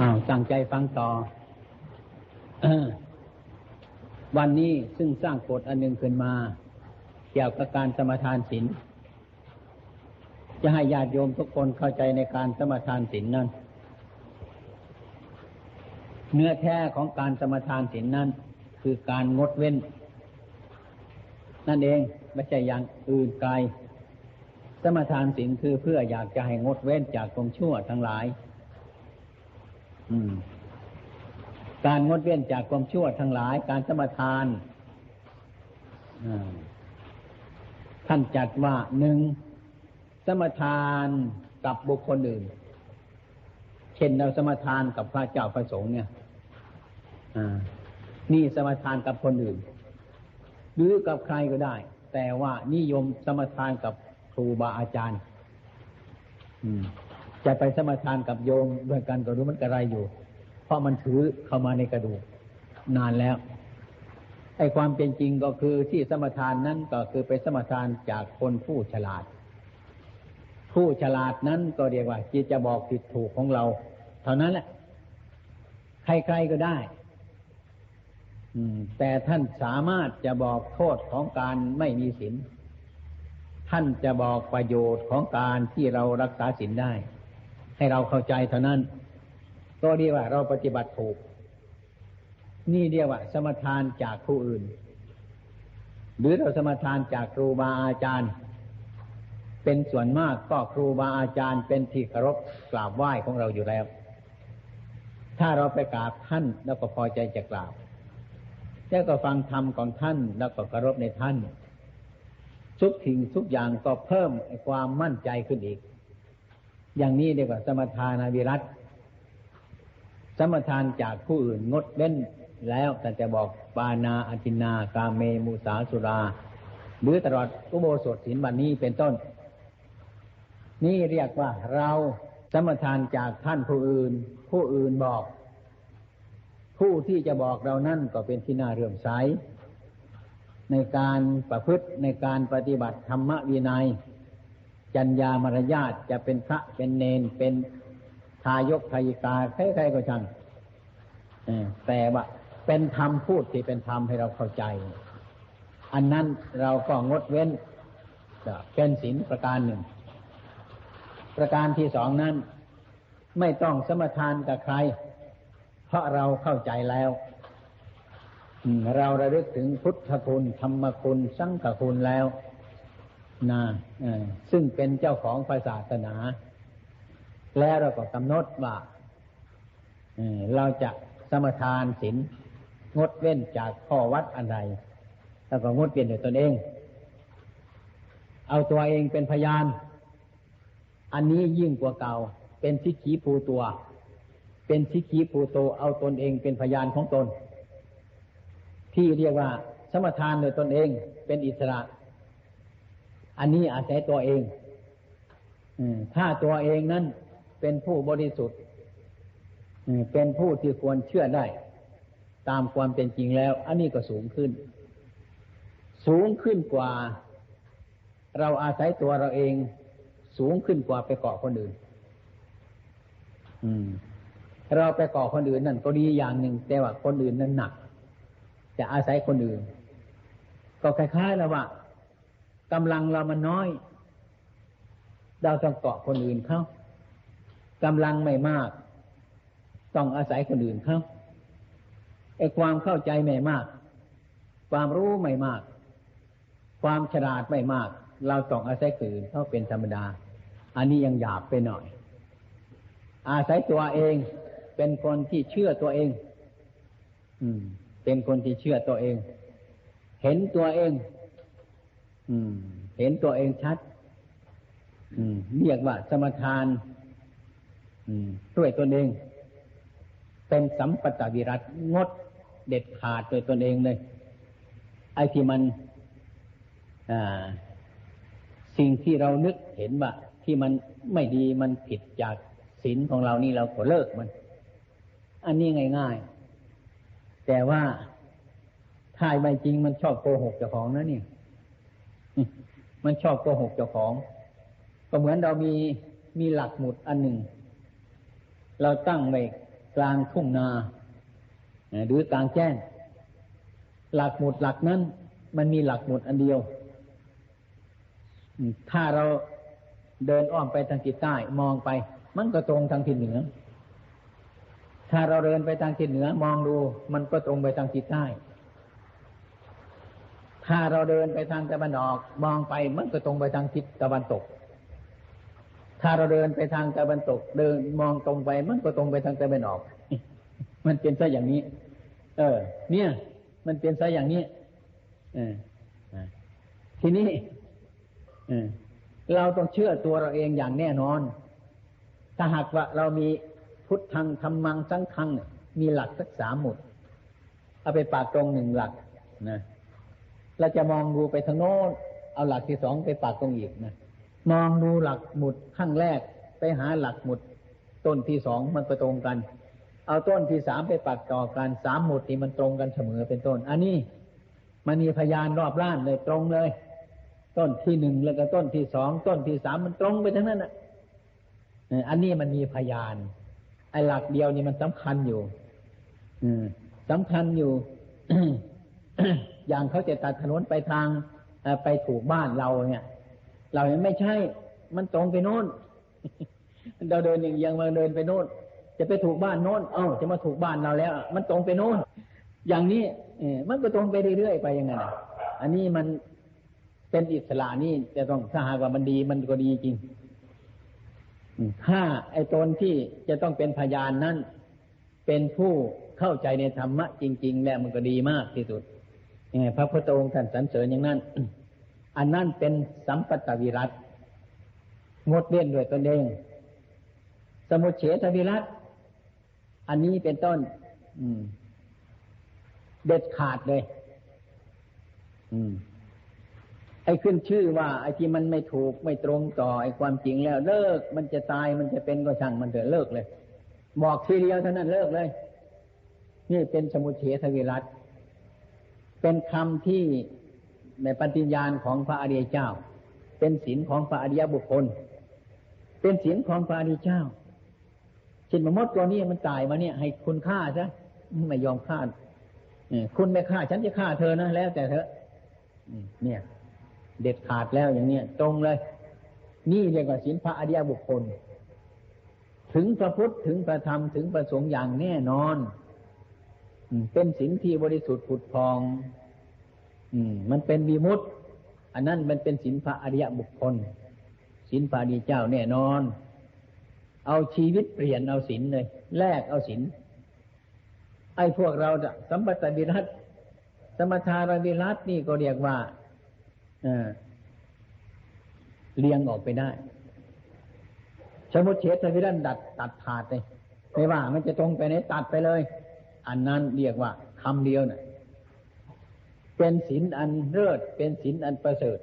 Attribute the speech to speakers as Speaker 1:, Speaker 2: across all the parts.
Speaker 1: อ้าวตั้งใจฟังต่อวันนี้ซึ่งสร้างกฎอันหนึ่งขึ้นมา เกี่ยวกับการสมทานศีลจะให้ญาติโยมทุกคนเข้าใจในการสมทานศีลนั้น เนื้อแท้ของการสมทานศีลนั้น คือการงดเว้น นั่นเองไม่ใช่อย่างอื่นไกล สมทานศีลคือเพื่ออยากจะให้งดเว้นจากตรงชั่วทั้งหลาย การงดเว้นจากความชั่วทั้งหลาย การสมทานท่านจัดว่าหนึ่งสมทานกับบุคคลอื่น เช่นเราสมทานกับพระเจ้าพระสงฆ์เนี่ยนี่สมทานกับคนอื่น หรือกับใครก็ได้ แต่ว่านิยมสมทานกับครูบาอาจารย์ จะไปสมทานกับโยมด้วยกันก็รู้มันกระไรอยู่ เพราะมันถือเข้ามาในกระดูกนานแล้วไอ้ความเป็นจริงก็คือที่สมทานนั้นก็คือไปสมทานจากคนผู้ฉลาด ผู้ฉลาดนั้นก็เรียกว่าจิตจะบอกผิดถูกของเรา เท่านั้นแหละ ใครๆก็ได้แต่ท่านสามารถจะบอกโทษของการไม่มีศีลท่านจะบอกประโยชน์ของการที่เรารักษาศีลได้ ให้เราเข้าใจเท่านั้น ก็เรียกว่าเราปฏิบัติถูก นี่เรียกว่า สมทานจากผู้อื่น หรือเราสมทานจากครูบาอาจารย์ เป็นส่วนมากก็ครูบาอาจารย์เป็นที่เคารพกราบไหว้ของเราอยู่แล้ว ถ้าเราไปกราบท่านแล้วก็พอใจจะกราบแล้วก็ฟังธรรมของท่านแล้วก็เคารพในท่านทุกสิ่งทุกอย่างก็เพิ่มความมั่นใจขึ้นอีก อย่างนี้เรียกว่าสมทานาวิรัตสมทานจากผู้อื่นงดเว้นแล้วแต่จะบอกปานาอจินากาเมมุสาสุรา หรือตลอดอุโบสถศีลบันนี้เป็นต้น นี่เรียกว่าเราสมทานจากท่านผู้อื่น ผู้อื่นบอก ผู้ที่จะบอกเรานั่นก็เป็นที่น่าเรื่มใสในการประพฤติในการปฏิบัติธรรมวินัย จัญญามารยาทจะเป็นพระเป็นเนนเป็นทายกทายิกาใครๆก็ช่างแต่ว่าเป็นธรรมพูดที่เป็นธรรมให้เราเข้าใจ อันนั้นเราก็งดเว้นเป็นศีลประการหนึ่ง ประการที่สองนั้น ไม่ต้องสมทานกับใคร เพราะเราเข้าใจแล้วเราระลึกถึงพุทธคุณธรรมคุณ สังฆคุณแล้ว นะซึ่งเป็นเจ้าของศาสนา แล้วเราก็กำหนดว่าเราจะสมทานศีลงดเว้นจากข้อวัดอะไรแล้วก็งดเว้นโดยตนเอง เอาตัวเองเป็นพยาน อันนี้ยิ่งกว่าเก่า เป็นทิฏฐิภูตัว เป็นสิกีปูโต เอาตนเองเป็นพยานของตน ที่เรียกว่าสมทานโดยตนเอง เป็นอิสระ อันนี้อาศัยตัวเองถ้าตัวเองนั้นเป็นผู้บริสุทธิ์เป็นผู้ที่ควรเชื่อได้ ตามความเป็นจริงแล้ว อันนี้ก็สูงขึ้น สูงขึ้นกว่า เราอาศัยตัวเราเอง สูงขึ้นกว่าไปเกาะคนอื่นเราไปเก่อคนอื่นนั่นก็ดีอย่างหนึ่งแต่ว่าคนอื่นนั้นหนัก จะอาศัยคนอื่น ก็คล้ายๆแล้วว่า กำลังเรามันน้อย เราต้องเกาะคนอื่นเขากำลังไม่มาก ต้องอาศัยคนอื่นเขาไอ้ความเข้าใจไม่มาก ความรู้ไม่มาก ความฉลาดไม่มาก เราต้องอาศัยคนอื่นเขาเป็นธรรมดา อันนี้ยังหยาบไปหน่อย อาศัยตัวเองเป็นคนที่เชื่อตัวเอง อืม เป็นคนที่เชื่อตัวเอง เห็นตัวเอง เห็นตัวเองชัดเรียกว่าสมทานด้วยตนเอง เป็นสัมปตวิรัตงดเด็ดขาดโดยตนเองเลย ไอ้ที่มันสิ่งที่เรานึกเห็นว่าที่มันไม่ดีมันผิดจากศีลของเรานี่เราก็เลิกมัน อันนี้ง่าย ๆ แต่ว่าถ้าไม่จริงมันชอบโกหกเจ้าของนะนี่ มันชอบโกหกเจ้าของ ก็เหมือนเรามีมีหลักหมุดอันหนึ่ง เราตั้งไว้กลางทุ่งนาหรือกลางแจ้ง หลักหมุดหลักนั้น มันมีหลักหมุดอันเดียว ถ้าเราเดินอ้อมไปทางทิศใต้มองไป มันก็ตรงทางทิศเหนือ ถ้าเราเดินไปทางทิศเหนือ มองดู มันก็ตรงไปทางทิศใต้ ถ้าเราเดินไปทางตะวันออก มองไปมันก็ตรงไปทางทิศตะวันตก ถ้าเราเดินไปทางตะวันตก เดินมองตรงไปมันก็ตรงไปทางตะวันออก มันเป็นซะอย่างนี้ เออ เนี่ย มันเป็นซะอย่างนี้เออทีนี้เราต้องเชื่อตัวเราเองอย่างแน่นอน ถ้าหากว่าเรามีพุทธังธรรมังสังฆังมีหลักสักสามหมุด เอาไปปากตรงหนึ่งหลักนะ เราจะมองดูไปทางโน้นเอาหลักที่สองไปปากตรงอีกนะมองดูหลักหมุดขั้งแรกไปหาหลักหมุด ต้นที่สองมันก็ตรงกัน เอาต้นที่สามไปปักต่อกันสามหมุดนี่มันตรงกันเสมอเป็นต้น อันนี้มันมีพยานรอบล้านเลยตรงเลย ต้นที่หนึ่งแล้วก็ต้นที่สองต้นที่สามมันตรงไปทั้งนั้นอะอันนี้มันมีพยาน ไอ้หลักเดียวนี่มันสำคัญอยู่ อืมสำคัญอยู่ อย่างเขาจะตัดถนนไปทางไปถูกบ้านเราเนี่ย เราเนี่ยไม่ใช่ มันตรงไปโน้นเราเดินอย่างยังมาเดินไปโน้นจะไปถูกบ้านโน้นเอ้าจะมาถูกบ้านเราแล้ว มันตรงไปโน้นอย่างนี้เอมันก็ตรงไปเรื่อยๆไปยังไงอันนี้มันเป็นอิสระนี่จะต้องถ้าหากว่ามันดีมันก็ดีจริงถ้าไอ้ตนที่จะต้องเป็นพยานนั้น เป็นผู้เข้าใจในธรรมะจริง ๆ แล้วมันก็ดีมากที่สุด พระพุทธองค์ท่านสรรเสริญอย่างนั้น อันนั้นเป็นสัมปตวิรัตงดเว้นด้วยตนเอง สมุเฉทวิรัตอันนี้เป็นต้นอืมเด็ดขาดเลยอืมไอ้ขึ้นชื่อว่า ไอ้ที่มันไม่ถูกไม่ตรงต่อไอ้ความจริงแล้ว เลิก มันจะตายมันจะเป็นก็ช่างมันเถอะเลิกเลย บอกทีเดียวเท่านั้นเลิกเลย นี่เป็นสมุเฉทวิรัต เป็นคำที่ในปฏิญญาณของพระอริยเจ้า เป็นศีลของพระอริยบุคคล เป็นศีลของพระอริยเจ้าชินมมดตัวนี้มันตายมาเนี่ย ให้คุณฆ่าซะไม่ยอมฆ่าคุณไม่ฆ่า ฉันจะฆ่าเธอนะแล้วแต่เธอเนี่ย เด็ดขาดแล้วอย่างเนี้ยตรงเลย นี่เรียกว่าศีลพระอริยบุคคล ถึงพระพุทธถึงพระธรรมถึงพระสงฆ์อย่างแน่นอน เป็นศีลที่บริสุทธิ์ผุดพองมันเป็นวิมุตอันนั้นมันเป็นศีลพระอริยบุคคลศีลพระอริยเจ้าแน่นอน เอาชีวิตเปลี่ยนเอาศีลเลย แลกเอาศีลไอ้พวกเราสัมปตวิรัตสมทารวิรัตนี่ก็เรียกว่าเลี้ยงออกไปได้สมุเฉทวิรันดัดตัดขาดเลยไม่ว่า มันจะตรงไปไหนตัดไปเลย อันนั้นเรียกว่าคำเดียวนะ่ะเป็นศีลอันเลิศเป็นศีลอันประเสริฐ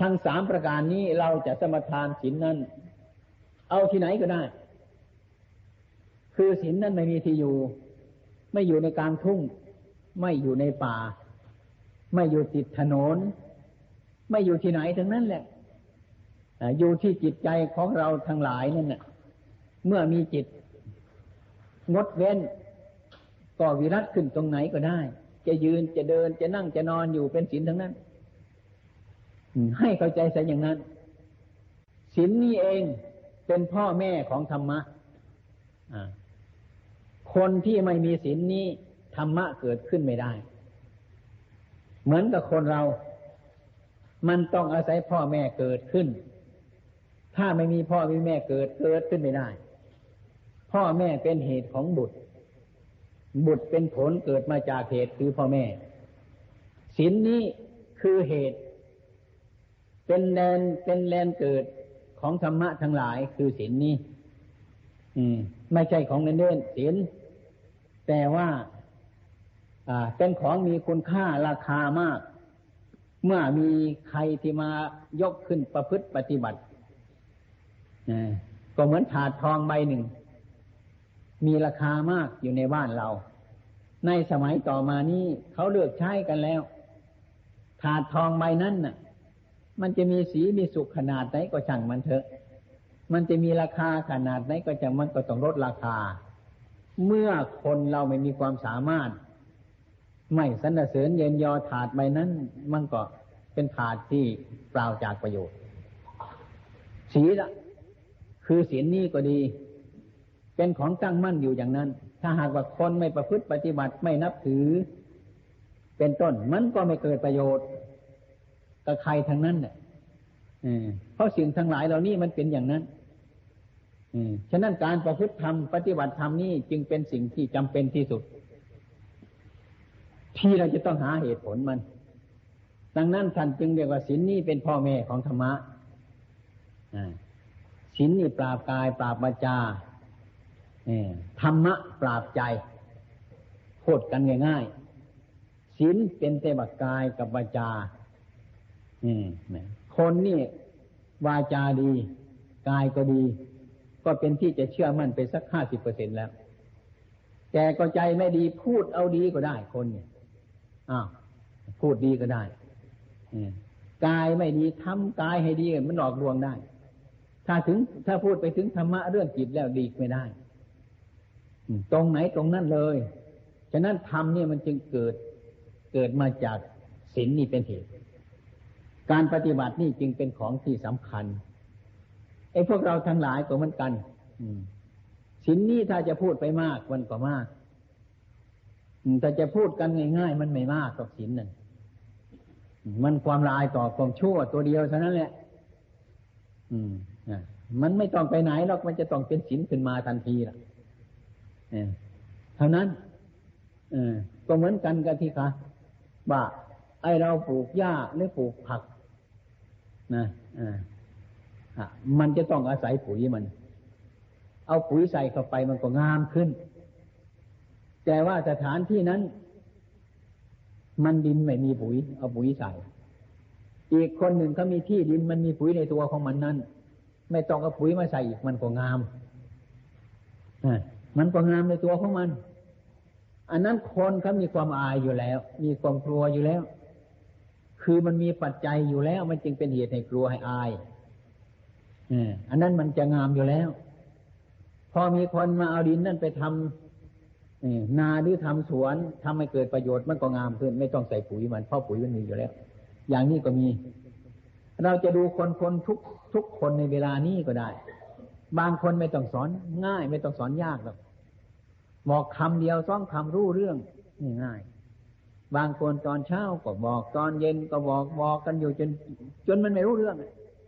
Speaker 1: ทั้งสามประการนี้เราจะสมทานศีลนั้น เอาที่ไหนก็ได้ คือศีลนั้นไม่มีที่อยู่ ไม่อยู่ในกลางทุ่ง ไม่อยู่ในป่า ไม่อยู่ติดถนน ไม่อยู่ที่ไหนทั้งนั้นแหละอยู่ที่จิตใจของเราทั้งหลายนั่นแหละเมื่อมีจิตงดเว้น ก็วิรัตขึ้นตรงไหนก็ได้ จะยืนจะเดินจะนั่งจะนอนอยู่เป็นศีลทั้งนั้นให้เข้าใจใส่อย่างนั้นศีลนี้เองเป็นพ่อแม่ของธรรมะคนที่ไม่มีศีลนี้ธรรมะเกิดขึ้นไม่ได้ เหมือนกับคนเรา มันต้องอาศัยพ่อแม่เกิดขึ้น ถ้าไม่มีพ่อไม่มีแม่เกิดเกิดขึ้นไม่ได้ พ่อแม่เป็นเหตุของบุตร บุตรเป็นผลเกิดมาจากเหตุคือพ่อแม่ศีลนนี้คือเหตุ เป็นแลนเป็นแลนเกิดของธรรมะทั้งหลายคือศีลนนี้ อืม ไม่ใช่ของเล่นเล่นศีลแต่ว่า เป็นของมีคุณค่าราคามาก เมื่อมีใครที่มายกขึ้นประพฤติปฏิบัติก็เหมือนถาดทองใบหนึ่ง มีราคามากอยู่ในบ้านเรา ในสมัยต่อมานี้เขาเลือกใช้กันแล้ว ถาดทองใบนั้นน่ะ มันจะมีสีมีสุขขนาดไหนก็ช่างมันเถอะ มันจะมีราคาขนาดไหนก็จะมันก็ต้องลดราคา เมื่อคนเราไม่มีความสามารถ ไม่สรรเสริญเย็นยอถาดใบนั้น มันก็เป็นถาดที่เปล่าจากประโยชน์ศีละคือศีนี้ก็ดี เป็นของตั้งมั่นอยู่อย่างนั้น ถ้าหากว่าคนไม่ประพฤติปฏิบัติไม่นับถือ เป็นต้นมันก็ไม่เกิดประโยชน์กับใครทั้งนั้นเนี่ยเพราะสิ่งทั้งหลายเหล่านี้มันเป็นอย่างนั้นฉะนั้นการประพฤติธรรมปฏิบัติธรรมนี่จึงเป็นสิ่งที่จำเป็นที่สุด ที่เราจะต้องหาเหตุผลมัน ดังนั้นท่านจึงเรียกว่าศีลนี่เป็นพ่อแม่ของธรรมะศีลนี่ปราบกายปราบบัจา ธรรมะปราบใจพูดกันง่ายๆศีลเป็นเตบกกายกับบัจาคนนี่วาจาดี กายก็ดี ก็เป็นที่จะเชื่อมั่นไปสักห้าสิบเปอร์เซ็นแล้ว แต่ก็ใจไม่ดีพูดเอาดีก็ได้คนเนี่ยอ้าวพูดดีก็ได้กายไม่ดีทำกายให้ดีมันหลอกลวงได้ ถ้าถึงถ้าพูดไปถึงธรรมะเรื่องจิตแล้วดีไม่ได้ ตรงไหนตรงนั้นเลย ฉะนั้นธรรมเนี่ยมันจึงเกิดเกิดมาจากศีลนี่เป็นเหตุ การปฏิบัตินี่จึงเป็นของที่สำคัญไอ้พวกเราทั้งหลายก็เหมือนกันสินนี้ถ้าจะพูดไปมากมันก็มากแต่จะพูดกันง่าย ๆ มันไม่มากกับสินนั่นมันความลายต่อความชั่วตัวเดียวเท่านั้นแหละ อืมมันไม่ต้องไปไหนหรอกมันจะต้องเป็นสินขึ้นมาทันทีล่ะ เท่านั้นอก็เหมือนกันกับที่ค่ะว่าไอเราปลูกหญ้าหรือปลูกผักนะมันจะต้องอาศัยปุ๋ยมัน เอาปุ๋ยใส่เข้าไปมันก็งามขึ้น แต่ว่าสถานที่นั้น มันดินไม่มีปุ๋ย เอาปุ๋ยใส่ อีกคนหนึ่งเขามีที่ดินมันมีปุ๋ยในตัวของมันนั้นไม่ต้องเอาปุ๋ยมาใส่อีกมันก็งาม มันก็งามในตัวของมัน อันนั้นคนเขามีความอายอยู่แล้ว มีความกลัวอยู่แล้ว คือมันมีปัจจัยอยู่แล้ว มันจึงเป็นเหตุให้กลัวให้อายอันนั้นมันจะงามอยู่แล้ว พอมีคนมาเอาดินนั่นไปทำนาหรือทำสวนทำให้เกิดประโยชน์มันก็งามขึ้น ไม่ต้องใส่ปุ๋ยมันเพราะปุ๋ยมันมีอยู่แล้ว อย่างนี้ก็มี เราจะดูคนคนทุกทุกคนในเวลานี้ก็ได้ บางคนไม่ต้องสอนง่าย ไม่ต้องสอนยากหรอก บอกคำเดียวต้องคำรู้เรื่องง่ายบางคนตอนเช้าก็บอกตอนเย็นก็บอกบอกกันอยู่จน จนมันไม่รู้เรื่อง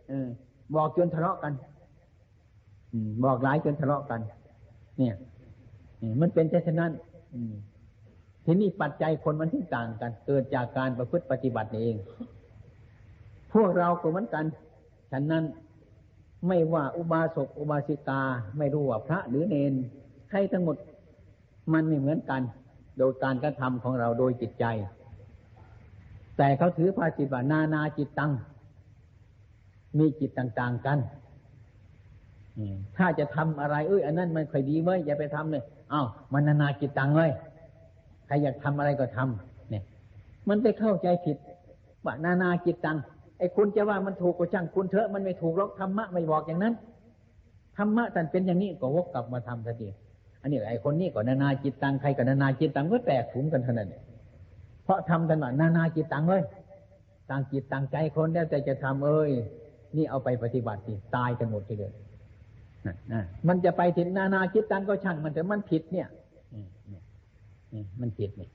Speaker 1: เออ บอกจนทะเลาะกันบอกหลายจนทะเลาะกัน เนี่ยมันเป็นเช่นนั้นทีนี้ปัจจัยคนมันที่ต่างกัน เกิดจากการประพฤติปฏิบัติเอง พวกเราก็เหมือนกันฉะนั้นไม่ว่าอุบาสกอุบาสิกา ไม่รู้ว่าพระหรือเนนใครทั้งหมด มันไม่เหมือนกัน โดยการกระทำของเราโดยจิตใจ แต่เขาถือภาษิตว่านานาจิตตัง มีจิตต่างๆกันถ้าจะทำอะไร เอ้ยอันนั้นมันค่อยดีเว้ยอย่าไปทำเลยอ้าวมันนานาจิตตังเลยใครอยากทำอะไรก็ทำเนี่ย มันไปเข้าใจผิดว่านานาจิตตังไอ้คุณจะว่ามันถูกก็ช่างคุณเถอะมันไม่ถูกหรอกธรรมะไม่บอกอย่างนั้นธรรมะท่านเป็นอย่างนี้ก็วกกลับมาทำสักที อันนี้ไอ้คนนี้ก็นานาจิตตังใครก็นานาจิตตังก็แตกถุงกันเท่านั้นเพราะทำกันว่านานาจิตตังเลยต่างจิตต่างใจคนแล้วแต่จะทำเอ้ย นี่เอาไปปฏิบัติสิตายกันหมดทีเดียวมันจะไปถึงนานาคิดตังก็ช่างมันแต่มันผิดเนี่ยมันผิดเนี่ย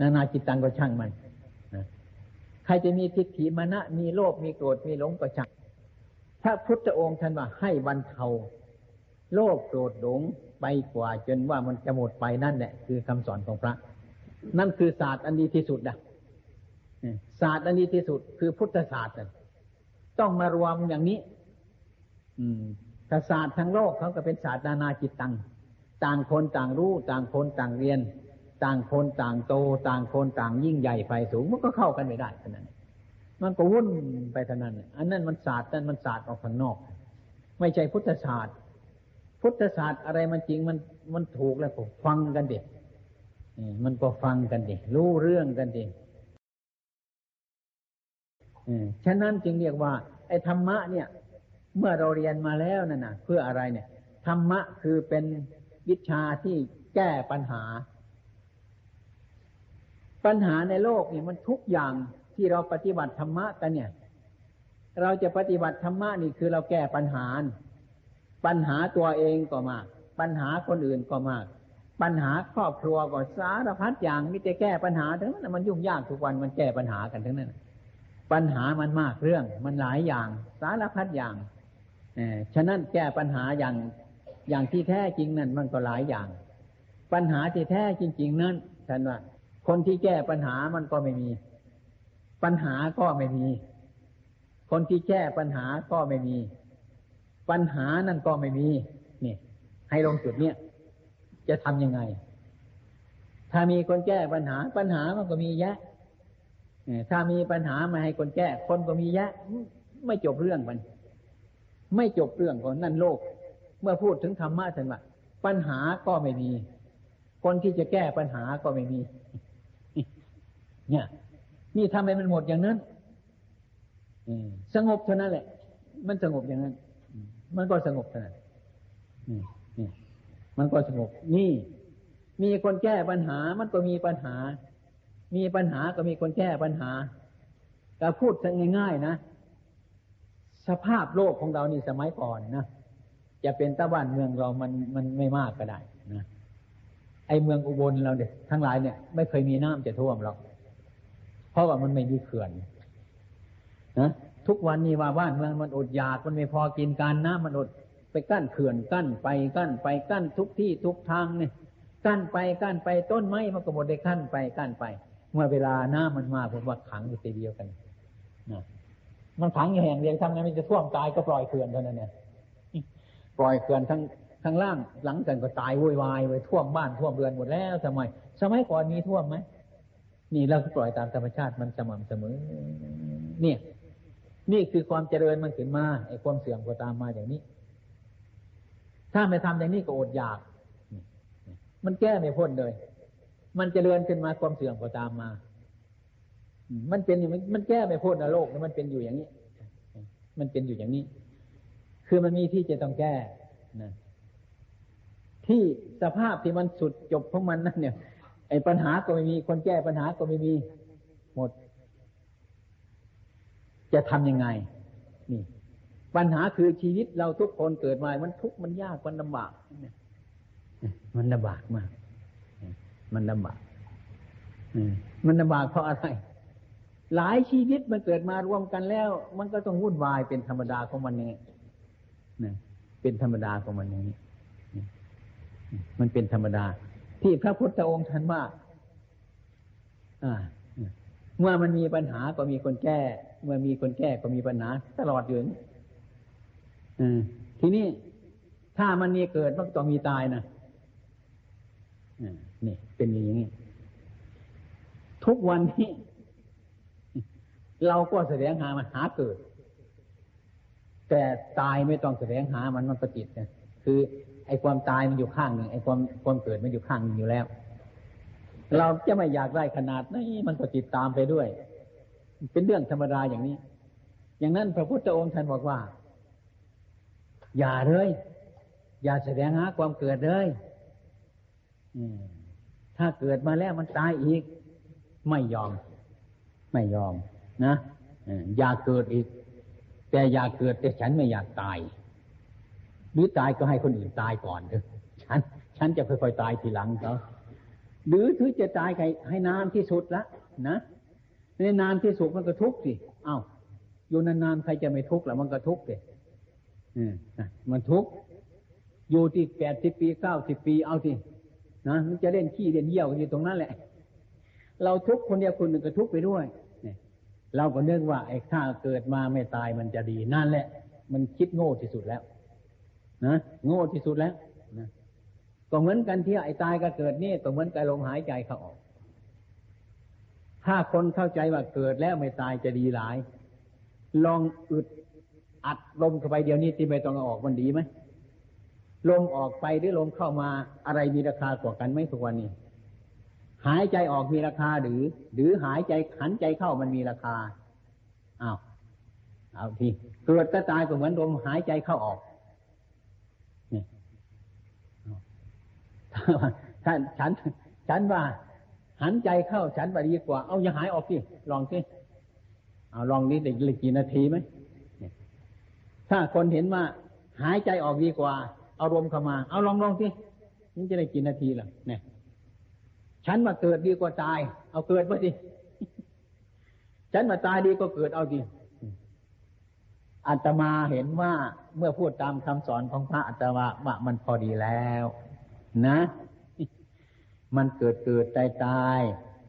Speaker 1: นานาจิตตังก็ช่างมันใครจะมีทิฏฐิมานะมีโลภมีโกรธมีหลงก็ช่างถ้าพุทธองค์ท่านว่าให้บรรเทา โลภโกรธหลงไปกว่าจนว่ามันจะหมดไปนั่นแหละคือคำสอนของพระ นั่นคือศาสตร์อันดีที่สุดนะศาสตร์อันดีที่สุดคือพุทธศาสตร์ต้องมารวมอย่างนี้ อืมศาสตร์ทั้งโลกเขาก็เป็นศาสตร์นานาจิตตังต่างคนต่างรู้ ต่างคนต่างเรียน ต่างคนต่างโต ต่างคนต่างยิ่งใหญ่ไฟสูงมันก็เข้ากันไม่ได้เท่านั้นมันก็วุ่นไปเท่านั้น อันนั้นมันศาสตร์นั่นมันศาสตร์ออกข้างนอก ไม่ใช่พุทธศาสตร์ พุทธศาสตร์อะไรมันจริงมันมันถูกแล้วก็ฟังกันดิมันก็ฟังกันดิรู้เรื่องกันดิฉะนั้นจึงเรียกว่า ไอ้ธรรมะเนี่ย เมื่อเราเรียนมาแล้วนั่นนะเพื่ออะไรเนี่ยธรรมะคือเป็นวิชาที่แก้ปัญหา ปัญหาในโลกนี่มันทุกอย่างที่เราปฏิบัติธรรมะกันเนี่ย เราจะปฏิบัติธรรมะนี่คือเราแก้ปัญหา ปัญหาตัวเองก็มาก ปัญหาคนอื่นก็มาก ปัญหาครอบครัวก็สารพัดอย่างมิจะแก้ปัญหาทั้งนั้นมันยุ่งยากทุกวันมันแก้ปัญหากันทั้งนั้นปัญหามันมากเรื่อง มันหลายอย่าง สารพัดอย่างฉะนั้นแก้ปัญหาอย่างอย่างที่แท้จริงนั่นมันก็หลายอย่าง ปัญหาที่แท้จริง ๆ นั้นฉันว่าคนที่แก้ปัญหามันก็ไม่มี ปัญหาก็ไม่มี คนที่แก้ปัญหาก็ไม่มี ปัญหานั่นก็ไม่มีนี่ให้ลงจุดเนี้ยจะทำยังไง ถ้ามีคนแก้ปัญหา ปัญหามันก็มีแยะถ้ามีปัญหามาให้คนแก้ คนก็มีแยะ ไม่จบเรื่องมัน ไม่จบเรื่องของนั่นโลก เมื่อพูดถึงธรรมะท่านว่าปัญหาก็ไม่มี คนที่จะแก้ปัญหาก็ไม่มี เนี่ย นี่ทำให้มันหมดอย่างนั้นสงบเท่านั้นแหละ มันสงบอย่างนั้น มันก็สงบเท่านั้นนี่มันก็สงบ นี่ มีคนแก้ปัญหา มันก็มีปัญหา มีปัญหาก็มีคนแก้ปัญหาแต่พูดง่ายๆนะ สภาพโลกของเรานี่สมัยก่อนนะ จะเป็นตะวันเมืองเรามันมันไม่มากก็ได้นะ ไอเมืองอุบลเราเนี่ยทั้งหลายเนี่ย ไม่เคยมีน้ำจะท่วมหรอก เพราะว่ามันไม่มีเขื่อนนะ ทุกวันนี้ว่าบ้านเมืองมันอดอยากมันไม่พอกินการน้ำมันอดไปกั้นเขื่อนกั้นไปกั้นไปกั้นทุกที่ทุกทางเนี่ยกั้นไปกั้นไปต้นไม้มันก็หมดได้กั้นไปกั้นไป เมื่อเวลาน้ามันมาผมว่าขังอยู่ตีเดียวกันนะมันขังอยู่แห่งเดียวทำไงมันจะท่วมตายก็ปล่อยเขื่อนเท่านั้นเนี่ยปล่อยเขื่อนทั้งทั้งล่างหลังกันก็ตายวุ่นวายไปท่วมบ้านท่วมเรือนหมดแล้วสมัยสมัยก่อนมีท่วมไหมนี่เราก็ปล่อยตามธรรมชาติมันสม่ำเสมอ เนี่ย นี่คือความเจริญมันขึ้นมาไอ้ความเสื่อมก็ตามมาอย่างนี้ ถ้าไม่ทำอย่างนี้ก็อดอยาก มันแก้ไม่พ้นเลย มันเจริญขึ้นมาความเสื่อมก็ตามมา มันเป็นอย่างมันแก้ไม่พ้นนะโลกมันเป็นอยู่อย่างนี้ มันเป็นอยู่อย่างนี้ คือมันมีที่จะต้องแก้นะที่สภาพที่มันสุดจบของมันนั่นเนี่ย ไอ้ปัญหาก็ไม่มี คนแก้ปัญหาก็ไม่มีหมด จะทำยังไง นี่ ปัญหาคือชีวิตเราทุกคนเกิดมา มันทุกข์มันยากมันลำบากมันลำบากมาก มันลำบากมันลำบากเพราะอะไร หลายชีวิตมันเกิดมารวมกันแล้ว มันก็ต้องวุ่นวายเป็นธรรมดาของมันเองนี่เป็นธรรมดาของมันอย่างนี้มันเป็นธรรมดา ที่พระพุทธองค์ท่านว่าเมื่อมันมีปัญหาก็มีคนแก้เมื่อมีคนแก้ก็มีปัญหาตลอดอยู่ทีนี้ถ้ามันมีเกิดมันต้องมีตายนะนี่เป็นอย่างนี้ทุกวันนี้ เราก็แสดงหามันหาเกิด แต่ตายไม่ต้องแสดงหามันมันประจิตนะคือไอ้ความตายมันอยู่ข้างหนึ่งไอ้ความความเกิดมันอยู่ข้างหนึ่งอยู่แล้ว เราจะไม่อยากได้ขนาดนี้มันก็ติดตามไปด้วย เป็นเรื่องธรรมดาอย่างนี้ อย่างนั้นพระพุทธองค์ท่านบอกว่า อย่าเลย อย่าแสดงหาความเกิดเลยถ้าเกิดมาแล้วมันตายอีก ไม่ยอม ไม่ยอม นะอย่าเกิดอีก แต่อย่าเกิดแต่ฉันไม่อยากตาย หรือตายก็ให้คนอื่นตายก่อนเถอะฉัน ฉันจะค่อยๆตายทีหลังเขาหรือถือจะตายใครให้นานที่สุดละนะ ในนานที่สุดมันก็ทุกข์สิเอ้าอยู่นานๆใครจะไม่ทุกข์ล่ะมันก็ทุกข์เลยมันทุกข์อยู่ที่แปดสิบปีเก้าสิบปีเอาที่นะมันจะเล่นขี้เล่นเยี่ยวอยู่ตรงนั้นแหละ เราทุกคนเดียวคนหนึ่งก็ทุกไปด้วยเนี่ยเราก็เนึกว่าไอ้ถ้าเกิดมาไม่ตายมันจะดีนั่นแหละ มันคิดโง่ที่สุดแล้วนะโง่ที่สุดแล้วนะก็เหมือนกันที่ไอ้ตายก็เกิดนี่ก็เหมือนกับลมหายใจเขาออก ถ้าคนเข้าใจว่าเกิดแล้วไม่ตายจะดีหลาย ลองอึดอัดลมเข้าไปเดียวนี้ที่ไม่ต้องออกมันดีไหมลมออกไปหรือลมเข้ามาอะไรมีราคากว่ากันไหมทุกวันนี้ หายใจออกมีราคาหรือ หรือหายใจขันใจเข้ามันมีราคาอ้าวเอาทีเกิดก็ตายก็เหมือนลมหายใจเข้าออกนี่ถ้าท่านฉัน ฉันว่า หันใจเข้าฉันว่าดีกว่า เอาอย่าหายออกสิลองสิเอาลองนี้ได้กี่นาทีไหมถ้าคนเห็นว่าหายใจออกดีกว่าเอารมเข้ามา เอาลองลองสินี่จะได้กี่นาทีล่ะเนี่ยฉันมาเกิดดีกว่าตาย เอาเกิดมาสิฉันมาตายดีก็เกิดเอาสิอาตมาเห็นว่าเมื่อพูดตามคำสอนของพระอาตมาว่ามันพอดีแล้ว นะ มันเกิดเกิดตายตาย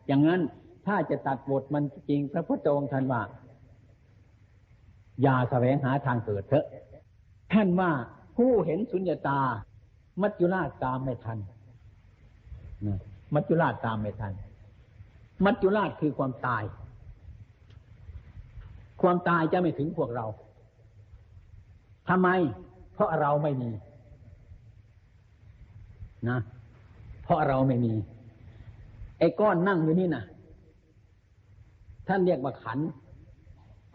Speaker 1: อย่างนั้นถ้าจะตัดบทมันจริงพระพุทธองค์ท่านว่า อย่าแสวงหาทางเกิดเถอะ ท่านว่าผู้เห็นสุญญตา มัจจุราชตามไม่ทันมัจจุราชตามไม่ทัน มัจจุราชคือความตาย ความตายจะไม่ถึงพวกเราทำไม เพราะเราไม่มี นะ เพราะเราไม่มี ไอ้ก้อนนั่งอยู่นี่นะท่านเรียกว่าขัน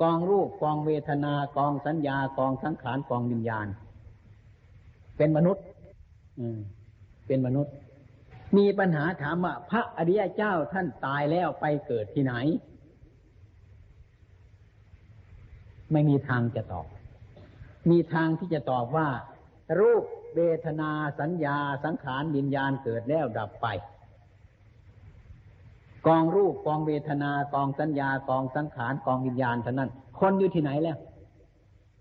Speaker 1: กองรูปกองเวทนา กองสัญญา กองสังขารกองวิญญาณ เป็นมนุษย์อืมเป็นมนุษย์ มีปัญหาถามว่าพระอริยเจ้าท่านตายแล้วไปเกิดที่ไหน ไม่มีทางจะตอบ มีทางที่จะตอบว่า รูป เวทนาสัญญาสังขารวิญญาณเกิดแล้วดับไป กองรูปกองเวทนากองสัญญากองสังขารกองวิญญาณเท่านั้น คนอยู่ที่ไหนแล้ว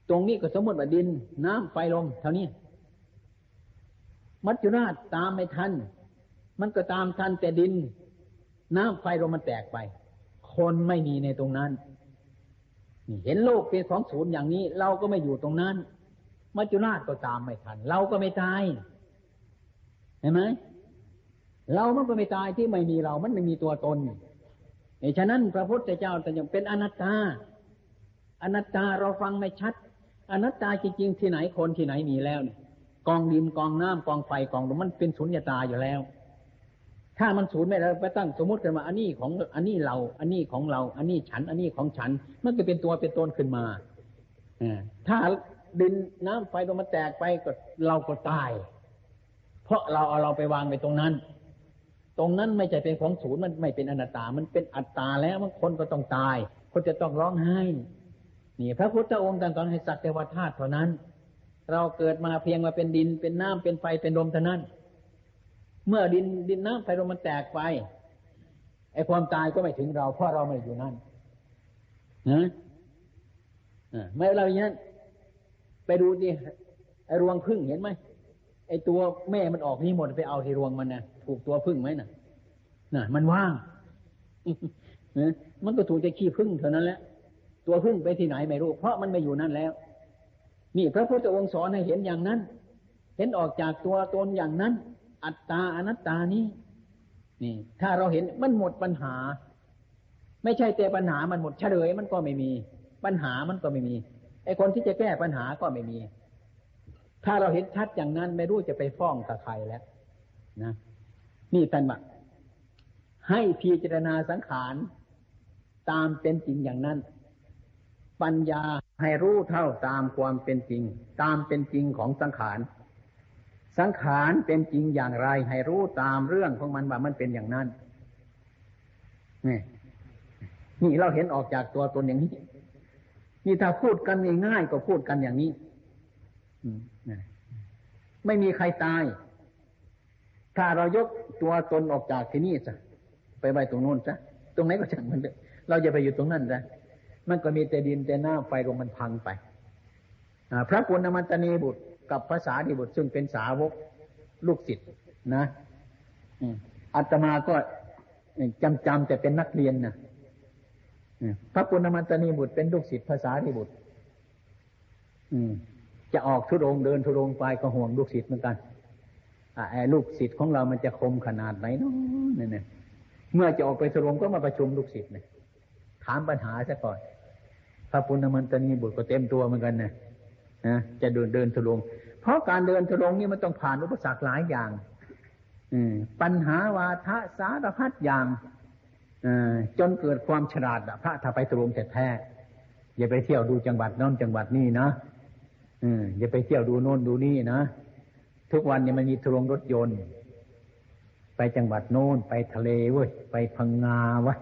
Speaker 1: ตรงนี้ก็สมมติว่าดิน น้ำไฟลมเท่านี้ มัจจุราชตามไม่ทัน มันก็ตามทันแต่ดิน น้ำไฟลมมันแตกไป คนไม่มีในตรงนั้นเห็นโลกเป็นของศูนย์อย่างนี้ เราก็ไม่อยู่ตรงนั้น มัจจุราชก็ตามไม่ทัน เราก็ไม่ตาย เห็นไหมเรามันก็ไม่ตายที่ไม่มีเรา มันไม่มีตัวตนเฉะนั้นพระพุทธเจ้าแต่ยังเป็นอนัตตา อนัตตาเราฟังไม่ชัด อนัตตาจริงๆที่ไหนคนที่ไหนมีแล้วเนี่ยกองดินกองน้ำกองไฟกองลมมันเป็นสุญญตาอยู่แล้ว ถ้ามันศูนย์ไม่แล้วไปตั้งสมมติกันมาอันนี้ของอันนี้เรา อันนี้ของเรา อันนี้ฉัน อันนี้ของฉัน มันก็เป็นตัวเป็นตนขึ้นมาถ้า ดินน้ำไฟลมมันแตกไปก็เราก็ตาย เพราะเราเอาเราไปวางไปตรงนั้น ตรงนั้นไม่ใช่เป็นของศูนย์มันไม่เป็นอนัตตา มันเป็นอัตตาแล้วมันคนก็ต้องตาย คนจะต้องร้องไห้นี่พระพุทธองค์ตรัสให้สักแต่ว่าธาตุเท่านั้น เราเกิดมาเพียงมาเป็นดินเป็นน้ำเป็นไฟเป็นลมเท่านั้น เมื่อดินดินน้ำไฟลมมันแตกไปไอ้ความตายก็ไม่ถึงเราเพราะเราไม่อยู่นั่นนะไม่เราอย่างนั้น ดูดิไอรวงพึ่งเห็นไหมไอตัวแม่มันออกนี่หมดไปเอาที่รวงมันนะถูกตัวพึ่งไหมนะน่ะ มันว่างมันก็ถูกจะขี้พึ่งเท่านั้นแหละตัวพึ่งไปที่ไหนไม่รู้ เพราะมันไม่อยู่นั่นแล้ว นี่พระพุทธองค์สอนให้เห็นอย่างนั้น เห็นออกจากตัวตนอย่างนั้น อัตตาอนัตตานี้นี่ ถ้าเราเห็นมันหมดปัญหา ไม่ใช่แต่ปัญหามันหมดเฉลยมันก็ไม่มี ปัญหามันก็ไม่มี ไอ้คนที่จะแก้ปัญหาก็ไม่มี ถ้าเราเห็นชัดอย่างนั้นไม่รู้จะไปฟ้องกับใครแล้วนะนี่ท่านบอกให้พิจารณาสังขารตามเป็นจริงอย่างนั้น ปัญญาให้รู้เท่าตามความเป็นจริง ตามเป็นจริงของสังขาร สังขารเป็นจริงอย่างไร ให้รู้ตามเรื่องของมันว่ามันเป็นอย่างนั้นนี่นี่เราเห็นออกจากตัวตนอย่างนี้ นี่ถ้าพูดกันง่ายๆก็พูดกันอย่างนี้ไม่มีใครตาย ถ้าเรายกตัวตนออกจากที่นี่ซะไปไว้ตรงโน้นซะตรงไหนก็ช่างมันเราจะไปอยู่ตรงนั้นซะมันก็มีแต่ดินแต่น้ำไฟลมมันพังไปพระปุณณมันตนีบุตรกับภาษาดีบุตรซึ่งเป็นสาวกลูกศิษย์นะอัตมาก็จำจำแต่เป็นนักเรียนนะ พระปุณณมันตนีบุตรเป็นลูกศิษย์ภาษาดีบุตรจะออกทุรงเดินทุรงไปก็ห่วงลูกศิษย์เหมือนกันไอ้ลูกศิษย์ของเรามันจะคมขนาดไหนเนาะเนี่ยเมื่อจะออกไปทุรงก็มาประชุมลูกศิษย์เนี่ยถามปัญหาซะก่อน พระปุณณมันตนีบุตรก็เต็มตัวเหมือนกันนะนะจะเดินเดินทุรงเพราะการเดินทุรงนี่มันต้องผ่านอุปสรรคหลายอย่างปัญหาวาทะสารพัดอย่าง จนเกิดความฉลาดพระถ้าไปทุรงแท้อย่าไปเที่ยวดูจังหวัดน้นจังหวัดนี่นะอย่าไปเที่ยวดูโน่นดูนี่นะทุกวันเนี่ยมันมีทุรงรถยนต์ ไปจังหวัดโน้นไปทะเลเว้ยไปพังงาวะ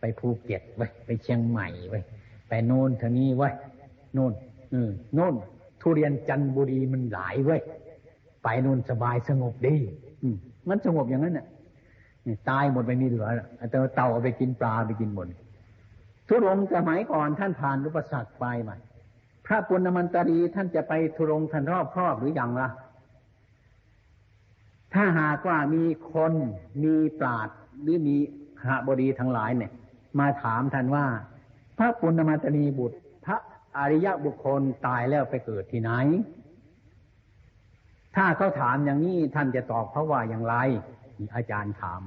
Speaker 1: ไปภูเก็ตเว้ยไปเชียงใหม่เว้ยไปโน่นทางนี้เว้ยโน่นเออโน่นทุเรียนจันบุรีมันหลายเว้ยไปโน่นสบายสงบดีอืมมันสงบอย่างนั้นน่ะ ตายหมดไปมีเหลือแต่เต่าเอาไปกินปลาไปกินหมดทุรงสมัยก่อนท่านผ่านรุปสรรคไปใหม่พระปุณณมันตรีท่านจะไปทุรงท่านรอบครอบหรืออยังล่ะ ถ้าหากว่ามีคนมีปราดหรือมีขะบดีทั้งหลายเนี่ย มาถามท่านว่า พระปุณณมันตรีบุตร พระอริยบุคคลตายแล้วไปเกิดที่ไหน ถ้าเขาถามอย่างนี้ท่านจะตอบเขาว่าอย่างไร อาจารย์ถาม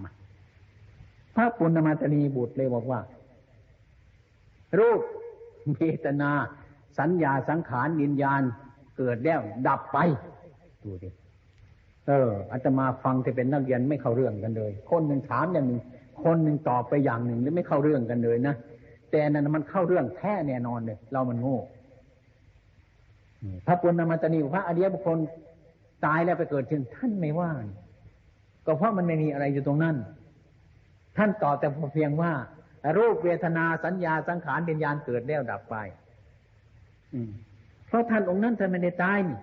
Speaker 1: พระปุณณมัตรีบุตรเลยบอกว่า รูปเวทนา สัญญาสังขารวิญญาณเกิดแล้วดับไป ดูดิเอออาตมาฟังที่เป็นนักเรียนไม่เข้าเรื่องกันเลย คนหนึ่งถามอย่างหนึ่งคนหนึ่งตอบไปอย่างหนึ่งหรือไม่เข้าเรื่องกันเลยนะแต่นั้นมันเข้าเรื่องแท้แน่นอนเลยเรามันโง่พระปุณณมัตนีพระอริยบุคคลตายแล้วไปเกิดถึงท่านไม่ว่า ก็เพราะมันไม่มีอะไรอยู่ตรงนั้น ท่านตอบแต่เพียงว่า รูปเวทนาสัญญาสังขารวิญญาณเกิดแล้วดับไปเพราะท่านองค์นั้นท่านไม่ได้ตายนี่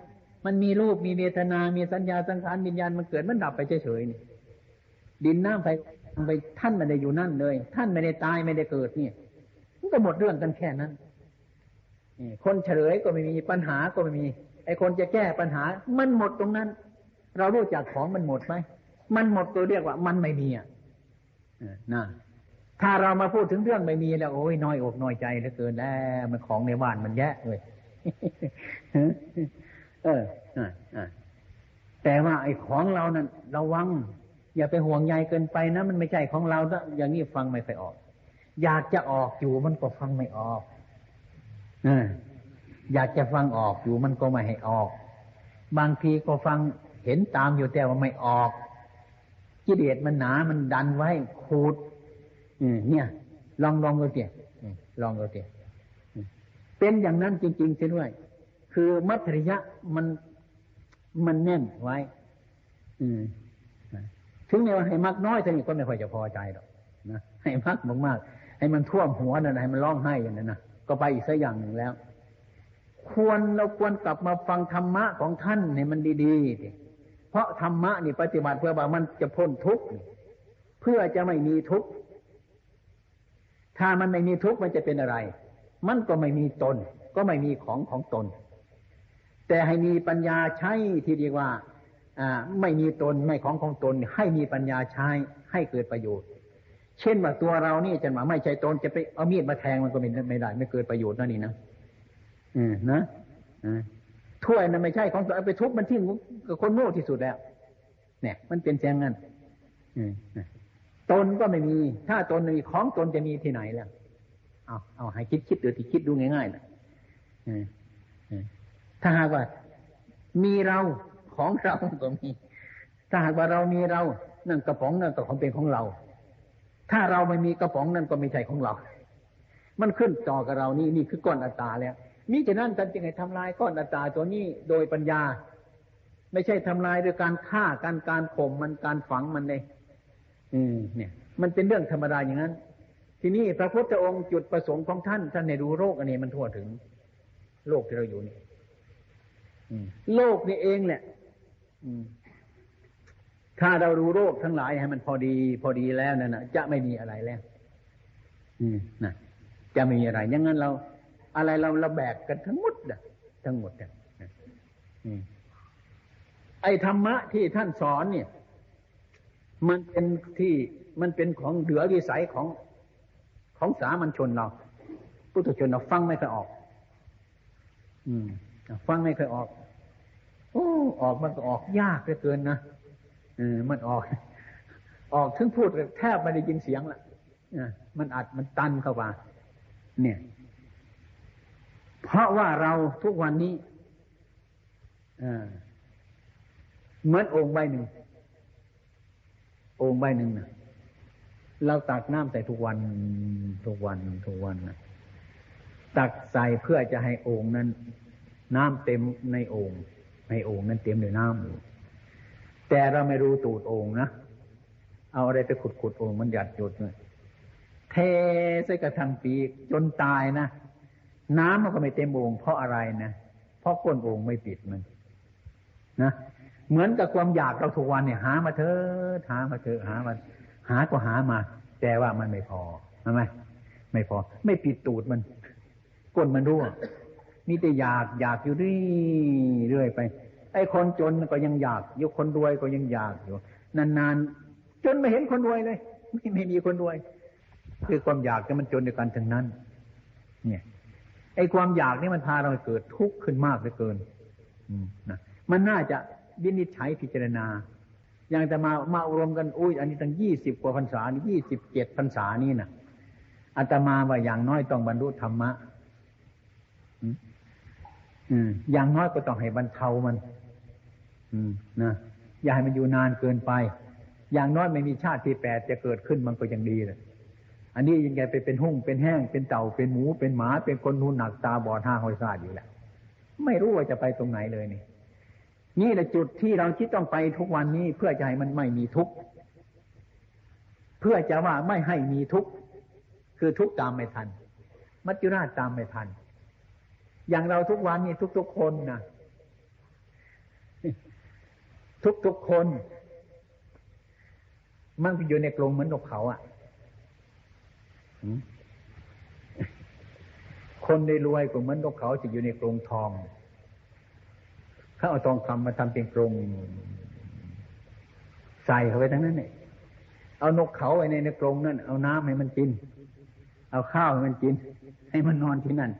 Speaker 1: มันมีรูปมีเวทนา มีสัญญาสังขารวิญญาณมันเกิดมันดับไปเฉยๆนี่ดินน้ำไฟไปท่านไม่ได้อยู่นั่นเลย ท่านไม่ได้ตายไม่ได้เกิดเนี่ยมันก็หมดเรื่องกันแค่นั้นคนเฉลยก็ไม่มีปัญหาก็ไม่มี ไอ้คนจะแก้ปัญหา มันหมดตรงนั้น เรารู้จักของมันหมดไหม มันหมดตัวเรียกว่ามันไม่มีอะนะถ้าเรามาพูดถึงเรื่องไม่มีแล้วโอ้ยน้อยอกน้อยใจเหลือเกินแล้วมันของในบ้านมันแย่เลยเออแต่ว่าไอ้ของเรานั้นระวัง อย่าไปห่วงใยเกินไปนะมันไม่ใช่ของเราอย่างนี้ฟังไม่ไปออก อยากจะออกอยู่มันก็ฟังไม่ออกออยากจะฟังออกอยู่มันก็ไม่ให้ออก บางทีก็ฟังเห็นตามอยู่แต่ว่าไม่ออก กิเลสมันหนา มันดันไว้ขูดเนี่ย ลองลองดูเถอะลองดูเถอะเป็นอย่างนั้นจริงๆเสียด้วย คือมัธริยะมันมันแน่นไว้ อืมถึงแม้ว่าให้มักน้อยท่านก็ไม่ค่อยจะพอใจหรอกนะให้มักมากๆให้มันท่วมหัวนั่นให้มันร้องไห้อย่างนั้นนะก็ไปอีกสักอย่างหนึ่งแล้ว ควรเราควรกลับมาฟังธรรมะของท่านให้มันดีๆ เพราะธรรมะนี่ปฏิบัติเพื่อว่ามันจะพ้นทุกข์เพื่อจะไม่มีทุกข์ถ้ามันไม่มีทุกข์มันจะเป็นอะไร มันก็ไม่มีตน ก็ไม่มีของของตน แต่ให้มีปัญญาใช้ที่เรียกว่า อ่า ไม่มีตนไม่ของของตน ให้มีปัญญาใช้ให้เกิดประโยชน์ เช่นว่าตัวเรานี่จะมาไม่ใช่ตนจะไปเอามีดมาแทงมันก็ไม่ได้ ไม่เกิดประโยชน์นั่นนี่นะอืมนะ ถ้วยนั้นไม่ใช่ของตัวเอาไปทุบมันทิ้งกับคนโง่ที่สุดแล้ว เนี่ย มันเป็นแจงงั้นตนก็ไม่มี ถ้าตนมีของตนจะมีที่ไหนแล้วเอาเอาให้คิดคิดดูที่คิดดูง่ายๆนะถ้าหากว่า มีเราของเราก็มี ถ้าหากว่าเรามีเรานั่นกระป๋องนั่นก็ของเป็นของเรา ถ้าเราไม่มีกระป๋องนั่นก็ไม่ใช่ของเรา มันขึ้นต่อกับเรานี่นี่คือก้อนอัตตาแล้ว มิฉะนั้นท่านจึงให้ทำลายก้อนอัตตาตัวนี้โดยปัญญา ไม่ใช่ทำลายโดยการฆ่าการการข่มมันการฝังมันเลยอืมเนี่ย มันเป็นเรื่องธรรมดาอย่างนั้น ทีนี้พระพุทธองค์จุดประสงค์ของท่านท่านในดูโรคอันนี้มันทั่วถึง โลกที่เราอยู่นี่โลกนี่เองแหละถ้าเราดูโรคทั้งหลายให้มันพอดี พอดีแล้วนั่นนะจะไม่มีอะไรแล้วนะจะมีอะไรอย่างนั้นเรา อะไรเราเราแบกกันทั้งหมดอะทั้งหมดอะไอ้ธรรมะที่ท่านสอนเนี่ย มันเป็นที่มันเป็นของเหลือวิสัยของของสามัญชนเราพุทธชนเราฟังไม่เคยออก อืมฟังไม่เคยออกโอ้ออกมันก็ออกยากเหลือเกินนะเออมันออก ออกถึงพูดแทบไม่ได้ยินเสียงละมันอัดมันตันเข้ามาเนี่ย เพราะว่าเราทุกวันนี้เหมือนองค์ใบหนึ่ง องค์ใบหนึ่งนะเราตักน้ำใส่ทุกวัน ทุกวันทุกวันนะตักใส่เพื่อจะให้องค์นั้น น้ำเต็มในองค์ให้องค์นั้นเต็มด้วยน้ำอยู่แต่เราไม่รู้ตูดองค์นะเอาอะไรไปขุดขุดโอ่งมันหยัดหยุดเลยเทใส่กระทังปีกจนตายนะ น้ำมันก็ไม่เต็มโอ่งเพราะอะไรนะเพราะก้นโอ่งไม่ปิดมัน นะเหมือนกับความอยากเราทุกวันเนี่ย หามาเถอะหามาเถอะหามาหาก็หามา แต่ว่ามันไม่พอใช่ไหมไม่พอ ไม่ปิดตูดมันก้นมันรั่วมีแต่อยากอยากอยู่เรื่อยไป ไอ้คนจนก็ยังอยากอยู่คนรวยก็ยังอยากอยู่นานๆจนไม่เห็นคนรวยเลย ไม่ไม่มีคนรวย คือความอยากจะมันจนในกันทั้งนั้น เนี่ย ไอ้ความอยากนี่มันพาเราเกิดทุกข์ขึ้นมากเหลือเกินมนะมันน่าจะวินิจฉัยพิจารณา อย่างแต่มามาอารมกันอุ้ยอันนี้ตั้งยี่สิบกว่าพรรษานี่ยี่สิบเจ็ดพรรษานี่นะอาตมาว่าอย่างน้อยต้องบรรลุธรรมะอย่างน้อยก็ต้องให้บรรเทามันอืมนะอย่าให้มันอยู่นานเกินไป อย่างน้อยไม่มีชาติที่แปดจะเกิดขึ้นมันก็ยังดีเลย อันนี้ยังไงไปเป็นหุ่งเป็นแห้ง เป็นเต่าเป็นหมูเป็นหมา เป็นคนนูนหนักตาบอดห้าหอยซาดอยู่แหละไม่รู้ว่าจะไปตรงไหนเลยนี่นี่แหละจุดที่เราคิดต้องไปทุกวันนี้เพื่อจะให้มันไม่มีทุกข์เพื่อจะว่าไม่ให้มีทุกข์คือทุกข์ตามไม่ทัน มัจจุราชตามไม่ทัน อย่างเราทุกวันนี้ทุกๆคนนะทุกๆคน มันอยู่ในกรงเหมือนนกเขาอะ คนได้รวยก็เหมือนนกเขาจะอยู่ในกรงทองเขาเอาทองคำมาทำเป็นกรงใส่เข้าไปทั้งนั้นเนี่ยเอานกเขาไว้ในในกรงนั่นเอาน้ำให้มันกิน เอาข้าวให้มันกิน ให้มันนอนที่นั่น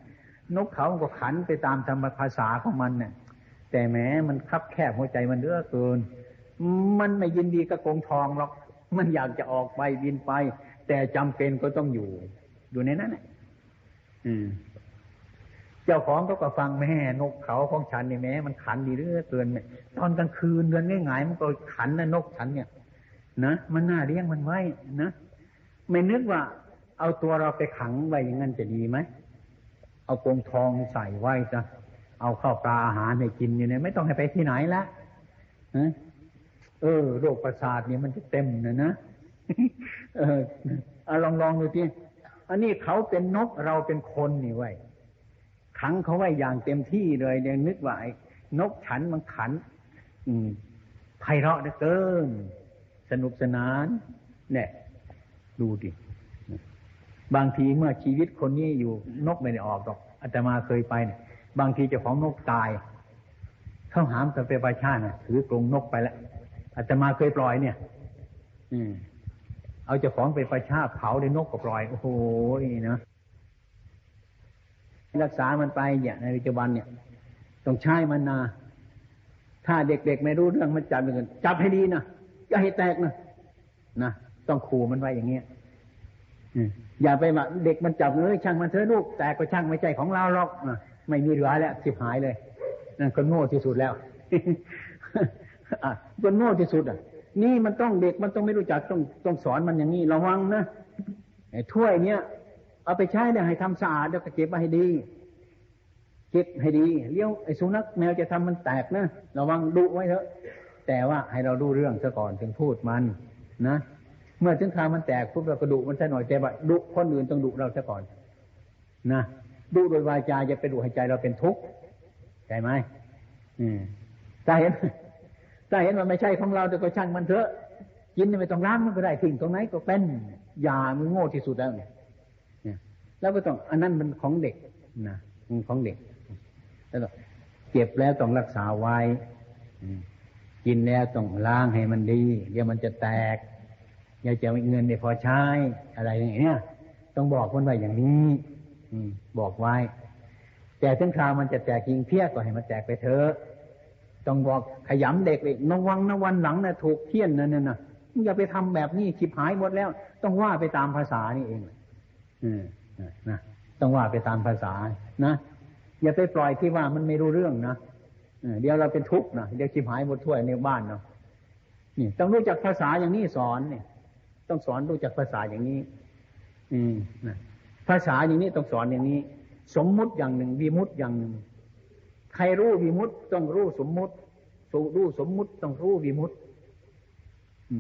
Speaker 1: นกเขาก็ขันไปตามธรรมภาษาของมันเนี่ยแต่แม้มันคับแคบหัวใจมันเลือเกิน มันไม่ยินดีกับกรงทองหรอก มันอยากจะออกไปบินไป แต่จำเป็นก็ต้องอยู่ อยู่ในนั้นอืมเจ้าของก็ก็ฟังแม่นกเขาของฉันนี่แม้มันขันดีเรื่อเกินตอนกลางคืนเดินง่ายๆมันก็ขันนะนกฉันเนี่ยนะมันน่าเลี้ยงมันไว้นะไม่นึกว่า เอาตัวเราไปขังไว้อย่างนั้นจะดีไหมเอากงทองใส่ไว้จะเอาข้าวปลาอาหารให้กินอยู่เนี่ยไม่ต้องให้ไปที่ไหนละเออโรคประสาทเนี่ยมันจะเต็มนะนะ เออลองลองดูที่อันนี้เขาเป็นนกเราเป็นคนนี่ไว้ขังเขาไว้อย่างเต็มที่เลยเนี่ยนึกว่านกฉันมันขัน อืมไพเราะเหลือเกิน สนุกสนานเนี่ยดูดิบางทีเมื่อชีวิตคนนี้อยู่นกไม่ได้ออกหรอกอาตมาเคยไปเนี่ยบางทีเจ้าของนกตาย เขาหามกันไปประชาน่ะถือกรงนกไปแล้วอาตมาเคยปล่อยเนี่ย อืม เอาเจ้าของไปประชาเผาในนกก็ปล่อย โอ้โหนะรักษามันไปเนี่ยในปัจจุบันเนี่ย ต้องใช้มันนา ถ้าเด็กๆไม่รู้เรื่องมันจับเงินจับให้ดีนะอย่าให้แตกนะนะต้องขู่มันไว้อย่างเงี้ยอย่าไปว่าเด็กมันจับเลยช่างมันเถอะลูกแต่ก็ช่างไม่ใจของเราหรอกไม่มีเหลือแล้วสิบหายเลยนั่นคนโง่ที่สุดแล้วคนโง่ที่สุดอะ นี่มันต้องเด็กมันต้องไม่รู้จักต้องต้องสอนมันอย่างนี้ระวังนะไอ้ถ้วยเนี้ยเอาไปใช้เนี่ยให้ทำสะอาดแล้วก็เก็บมาให้ดีเก็บให้ดีเลี้ยวไอ้สุนัขแมวจะทำมันแตกนะระวังดุไว้เถอะ แต่ว่าให้เราดูเรื่องซะก่อนถึงพูดมันนะเมื่อถึงคราวมันแตกปุ๊บเราก็ดุมันซะหน่อยแต่ว่าดุคนอื่นต้องดุเราซะก่อนนะดุโดยวาจาจะไปดุให้ใจเราเป็นทุกข์ใช่ไหมอืมถ้าเห็น ถ้าเห็นว่าไม่ใช่ของเราแต่ก็ช่างมันเถอะ กินไม่ต้องล้างมันก็ได้ทิ้งตรงไหนก็เป็นยามันโง่ที่สุดแล้วเนี่ยแล้วก็ต้องอันนั้นมันของเด็กนะของเด็กแล้วเก็บแล้วต้องรักษาไว้กินแล้วต้องล้างให้มันดี เดี๋ยวมันจะแตกอยาจะมีเงินเนี่ยพอใช้อะไรอย่างเงี้ยต้องบอกคนไว้อย่างนี้ อืมบอกไว้ แต่ถึงคราวมันจะแตกจริงเพี้ยก็ให้มันแตกไปเถอะ ต้องบอกขยำเด็กเลยนวังนวันหลังนะถูกเพี้ยนนั่นน่ะอย่าไปทำแบบนี้ชิบหายหมดแล้ว ต้องว่าไปตามภาษานี่เองอืมนะต้องว่าไปตามภาษานะอย่าไปปล่อยที่ว่ามันไม่รู้เรื่องนะเดี๋ยวเราเป็นทุกข์นะเดี๋ยวชิบหายหมดถ้วยในบ้านเนาะนี่ต้องรู้จักภาษาอย่างนี้สอนเนี่ย ต้องสอนรู้จักภาษาอย่างนี้ อืมนะภาษาอย่างนี้ต้องสอนอย่างนี้ สมมุติอย่างหนึ่งวิมุติอย่างหนึ่ง ใครรู้วิมุตต้องรู้สมมุติสูรู้สมมุติต้องรู้วิมุติ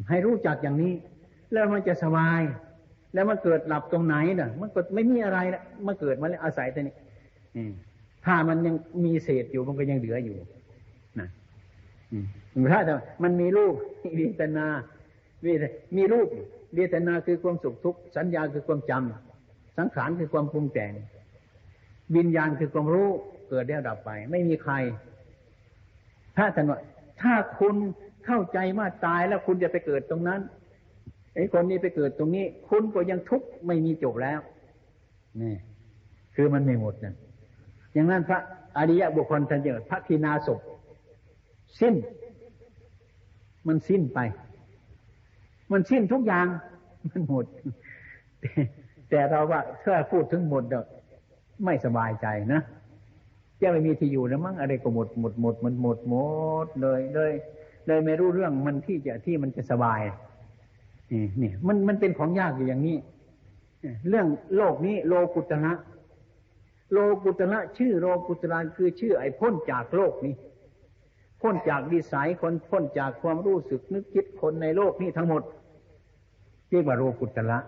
Speaker 1: ให้รู้จักอย่างนี้ แล้วมันจะสบาย แล้วมันเกิดหลับตรงไหนน่ะ มันก็ไม่มีอะไรละมันเกิดมาแล้วอาศัยแต่นี้ถ้ามันยังมีเศษอยู่มันก็ยังเหลืออยู่นะถ้าแต่มันมีรูปเวทนาเวทมีรูปเวทนาคือความสุขทุกข์สัญญาคือความจำสังขารคือความปรุงแต่ง วิญญาณคือความรู้ เกิดแล้วดับไป ไม่มีใครถ้าแต่ว่าถ้าคุณเข้าใจว่าตายแล้วคุณจะไปเกิดตรงนั้นไอ้คนนี้ไปเกิดตรงนี้ คุณก็ยังทุกข์ไม่มีจบแล้วนี่คือมันไม่หมดนะอย่างนั้นพระอริยบุคคลท่านเยอะพระทีนาศพสิ้น มันสิ้นไป มันสิ้นทุกอย่าง มันหมด แต่เราว่าถ้าพูดถึงหมดเด้อไม่สบายใจนะ จะไม่มีที่อยู่แล้วมั้งอะไรก็หมดหมดหมดมันหมดหมดเลยเลยเลยไม่รู้เรื่องมันที่จะที่มันจะสบายนี่มันมันเป็นของยากอยู่อย่างนี้เรื่องโลกนี้โลกุตระโลกุตระชื่อโลกุตระคือชื่อไอ้พ้นจากโลกนี้ พ้นจากดีสายคนพ้นจากความรู้สึกนึกคิดคนในโลกนี้ทั้งหมด เรียกว่าโลกุตระ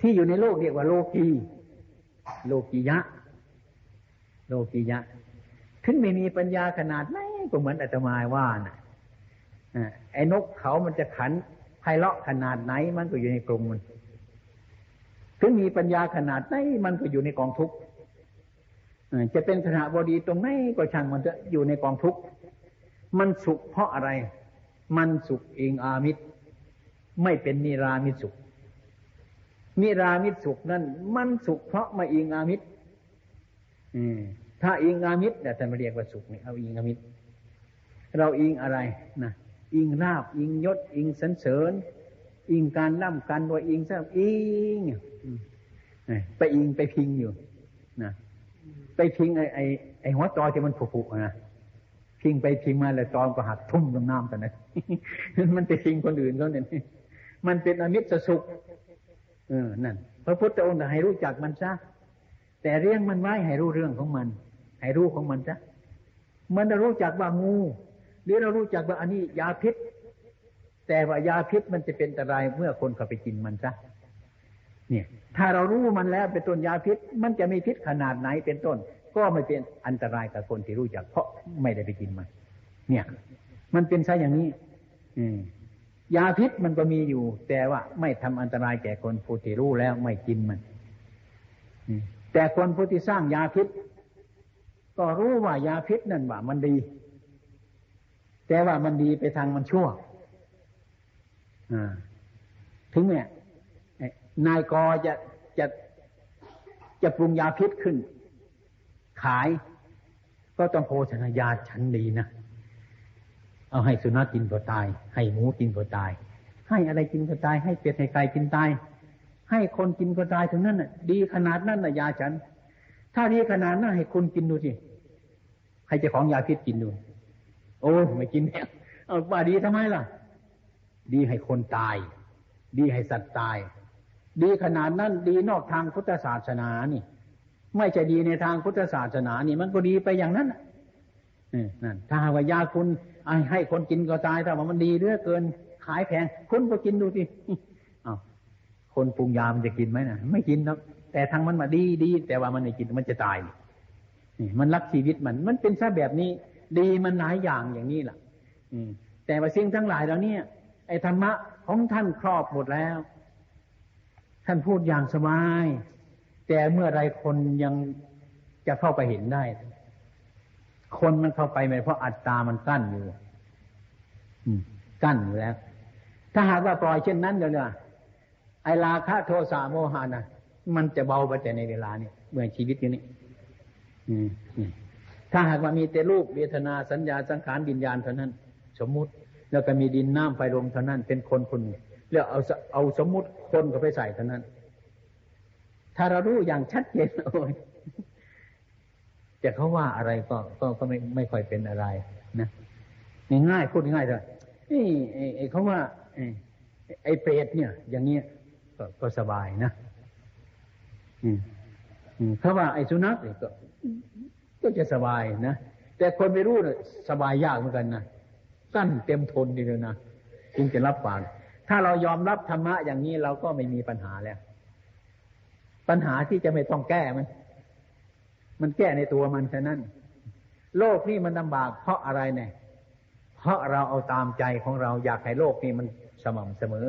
Speaker 1: ที่อยู่ในโลกเรียกว่าโลกีโลกียะ โลกียะ ถึงไม่มีปัญญาขนาดไหนก็เหมือนอาตมาว่านะ่ะไอ้นกเขามันจะขันไพเราะขนาดไหน มันก็อยู่ในกรงมัน ถึงมีปัญญาขนาดไหนมันก็อยู่ในกองทุกข์จะเป็นขณะบดีตรงไหนก็ช่างมันจะอยู่ในกองทุกข์มันสุขเพราะอะไร มันสุขเองอามิตร ไม่เป็นนิรามิตสุขนิรามิตสุขนั่นมันสุขเพราะมาอิงอามิตร ถ้าอิงอามิตรแต่ท่านเรียกว่าสุขนี่เอาอิงอามิตร เราอิงอะไรนะอิงราบ อิงยศ อิงสันเสริญ อิงการล่ำการรวยอิงทรัพย์อิงไปอิงไปพิงอยู่นะไปพิงไอ้ไอ้ไอหัวจอที่มันผุๆนะพิงไปพิงมาแล้วจอก็หักทุ่มลงน้ำแต่นั้นมันไปพิงคนอื่นเขาเนี่ยมันเป็นอมิตรสุขเออนั่นพระพุทธองค์ให้รู้จักมันซะ แต่เรื่องมันไว้ให้รู้เรื่องของมัน ให้รู้ของมันซะมันจะรู้จักว่างูหรือเรารู้จักว่าอันนี้ยาพิษ แต่ว่ายาพิษมันจะเป็นอันตรายเมื่อคนเข้าไปกินมันซะเนี่ย ถ้าเรารู้มันแล้วเป็นต้นยาพิษ มันจะมีพิษขนาดไหนเป็นต้น ก็ไม่เป็นอันตรายกับคนที่รู้จัก เพราะไม่ได้ไปกินมัน เนี่ย มันเป็นซะอย่างนี้ อืมยาพิษมันก็มีอยู่ แต่ว่าไม่ทำอันตรายแก่คนผู้ที่รู้แล้วไม่กินมัน แต่คนผู้ที่สร้างยาพิษ ก็รู้ว่ายาพิษนั่นว่ามันดี แต่ว่ามันดีไปทางมันชั่วถึงเนี่ยนายกจะจะจะปรุงยาพิษขึ้น ขาย ก็ต้องโภชนายาชั้นดีนะเอาให้สุนัขกินก็ตาย ให้หมูกินก็ตาย ให้อะไรกินก็ตาย ให้เป็ดให้ไก่กินตาย ให้คนกินก็ตายถึงนั้นน่ะ ดีขนาดนั้นน่ะยาฉัน ถ้าดีขนาดนั้นให้คนกินดูสิให้เจ้าของยาพิษกินดู โอ้ไม่กินเนี่ยเอาว่าดีทำไมล่ะ ดีให้คนตาย ดีให้สัตว์ตาย ดีขนาดนั้นดีนอกทางพุทธศาสนานี่ ไม่จะดีในทางพุทธศาสนานี่ มันก็ดีไปอย่างนั้นนั่นถ้าว่ายาคุณให้คนกินก็ตายแต่ว่ามันดีเรื่อเกิน ขายแพงคุณก็กินดูสิ คนปรุงยามันจะกินไหมนะไม่กินนะแต่ทางมันมาดีดีแต่ว่ามันไม่กินมันจะตายนี่มันรักชีวิตมัน มันเป็นซะแบบนี้ ดีมันหลายอย่างอย่างนี้ล่ะ อืม แต่ว่าสิ่งทั้งหลายแล้วเนี่ย ไอ้ธรรมะของท่านครอบหมดแล้ว ท่านพูดอย่างสบาย แต่เมื่อไรคนยังจะเข้าไปเห็นได้ คนมันเข้าไปไม่เพราะอัตตามันกั้นอยู่กั้นอยู่แล้ว ถ้าหากว่าปล่อยเช่นนั้นเดี๋ยวนี้ ไอลาคะโทสะโมหานะมันจะเบาไปแต่ในเวลานี้เมื่อชีวิตอยู่นี้ถ้าหากว่ามีแต่รูปเวทนาสัญญาสังขารดินญาณเท่านั้น สมมุติ แล้วก็มีดินน้ำไฟลมเท่านั้น เป็นคนคนแล้วเอาเอาสมมุติคนก็ไปใส่เท่านั้น ถ้าเรารู้อย่างชัดเจนโอ้ยจะเขาว่าอะไรก็ก็ก็ไม่ไม่ค่อยเป็นอะไร นะง่ายพูดง่ายเลยนี่ไอ้เขาว่าไอ้เปรตเนี่ย อย่างเงี้ย ก็สบายนะอืมเขาว่าไอ้สุนัขเนี่ยก็ ก็จะสบายนะแต่คนไม่รู้เนี่ยสบายยากเหมือนกันนะกั้นเต็มทนดีเลยนะจึงจะรับปากถ้าเรายอมรับธรรมะอย่างนี้เราก็ไม่มีปัญหาแล้ว ปัญหาที่จะไม่ต้องแก้มัน มันแก้ในตัวมันแค่นั้น โลกนี่มันลำบาก เพราะอะไรเนี่ย เพราะเราเอาตามใจของเราอยากให้โลกนี่มันสม่ำเสมอ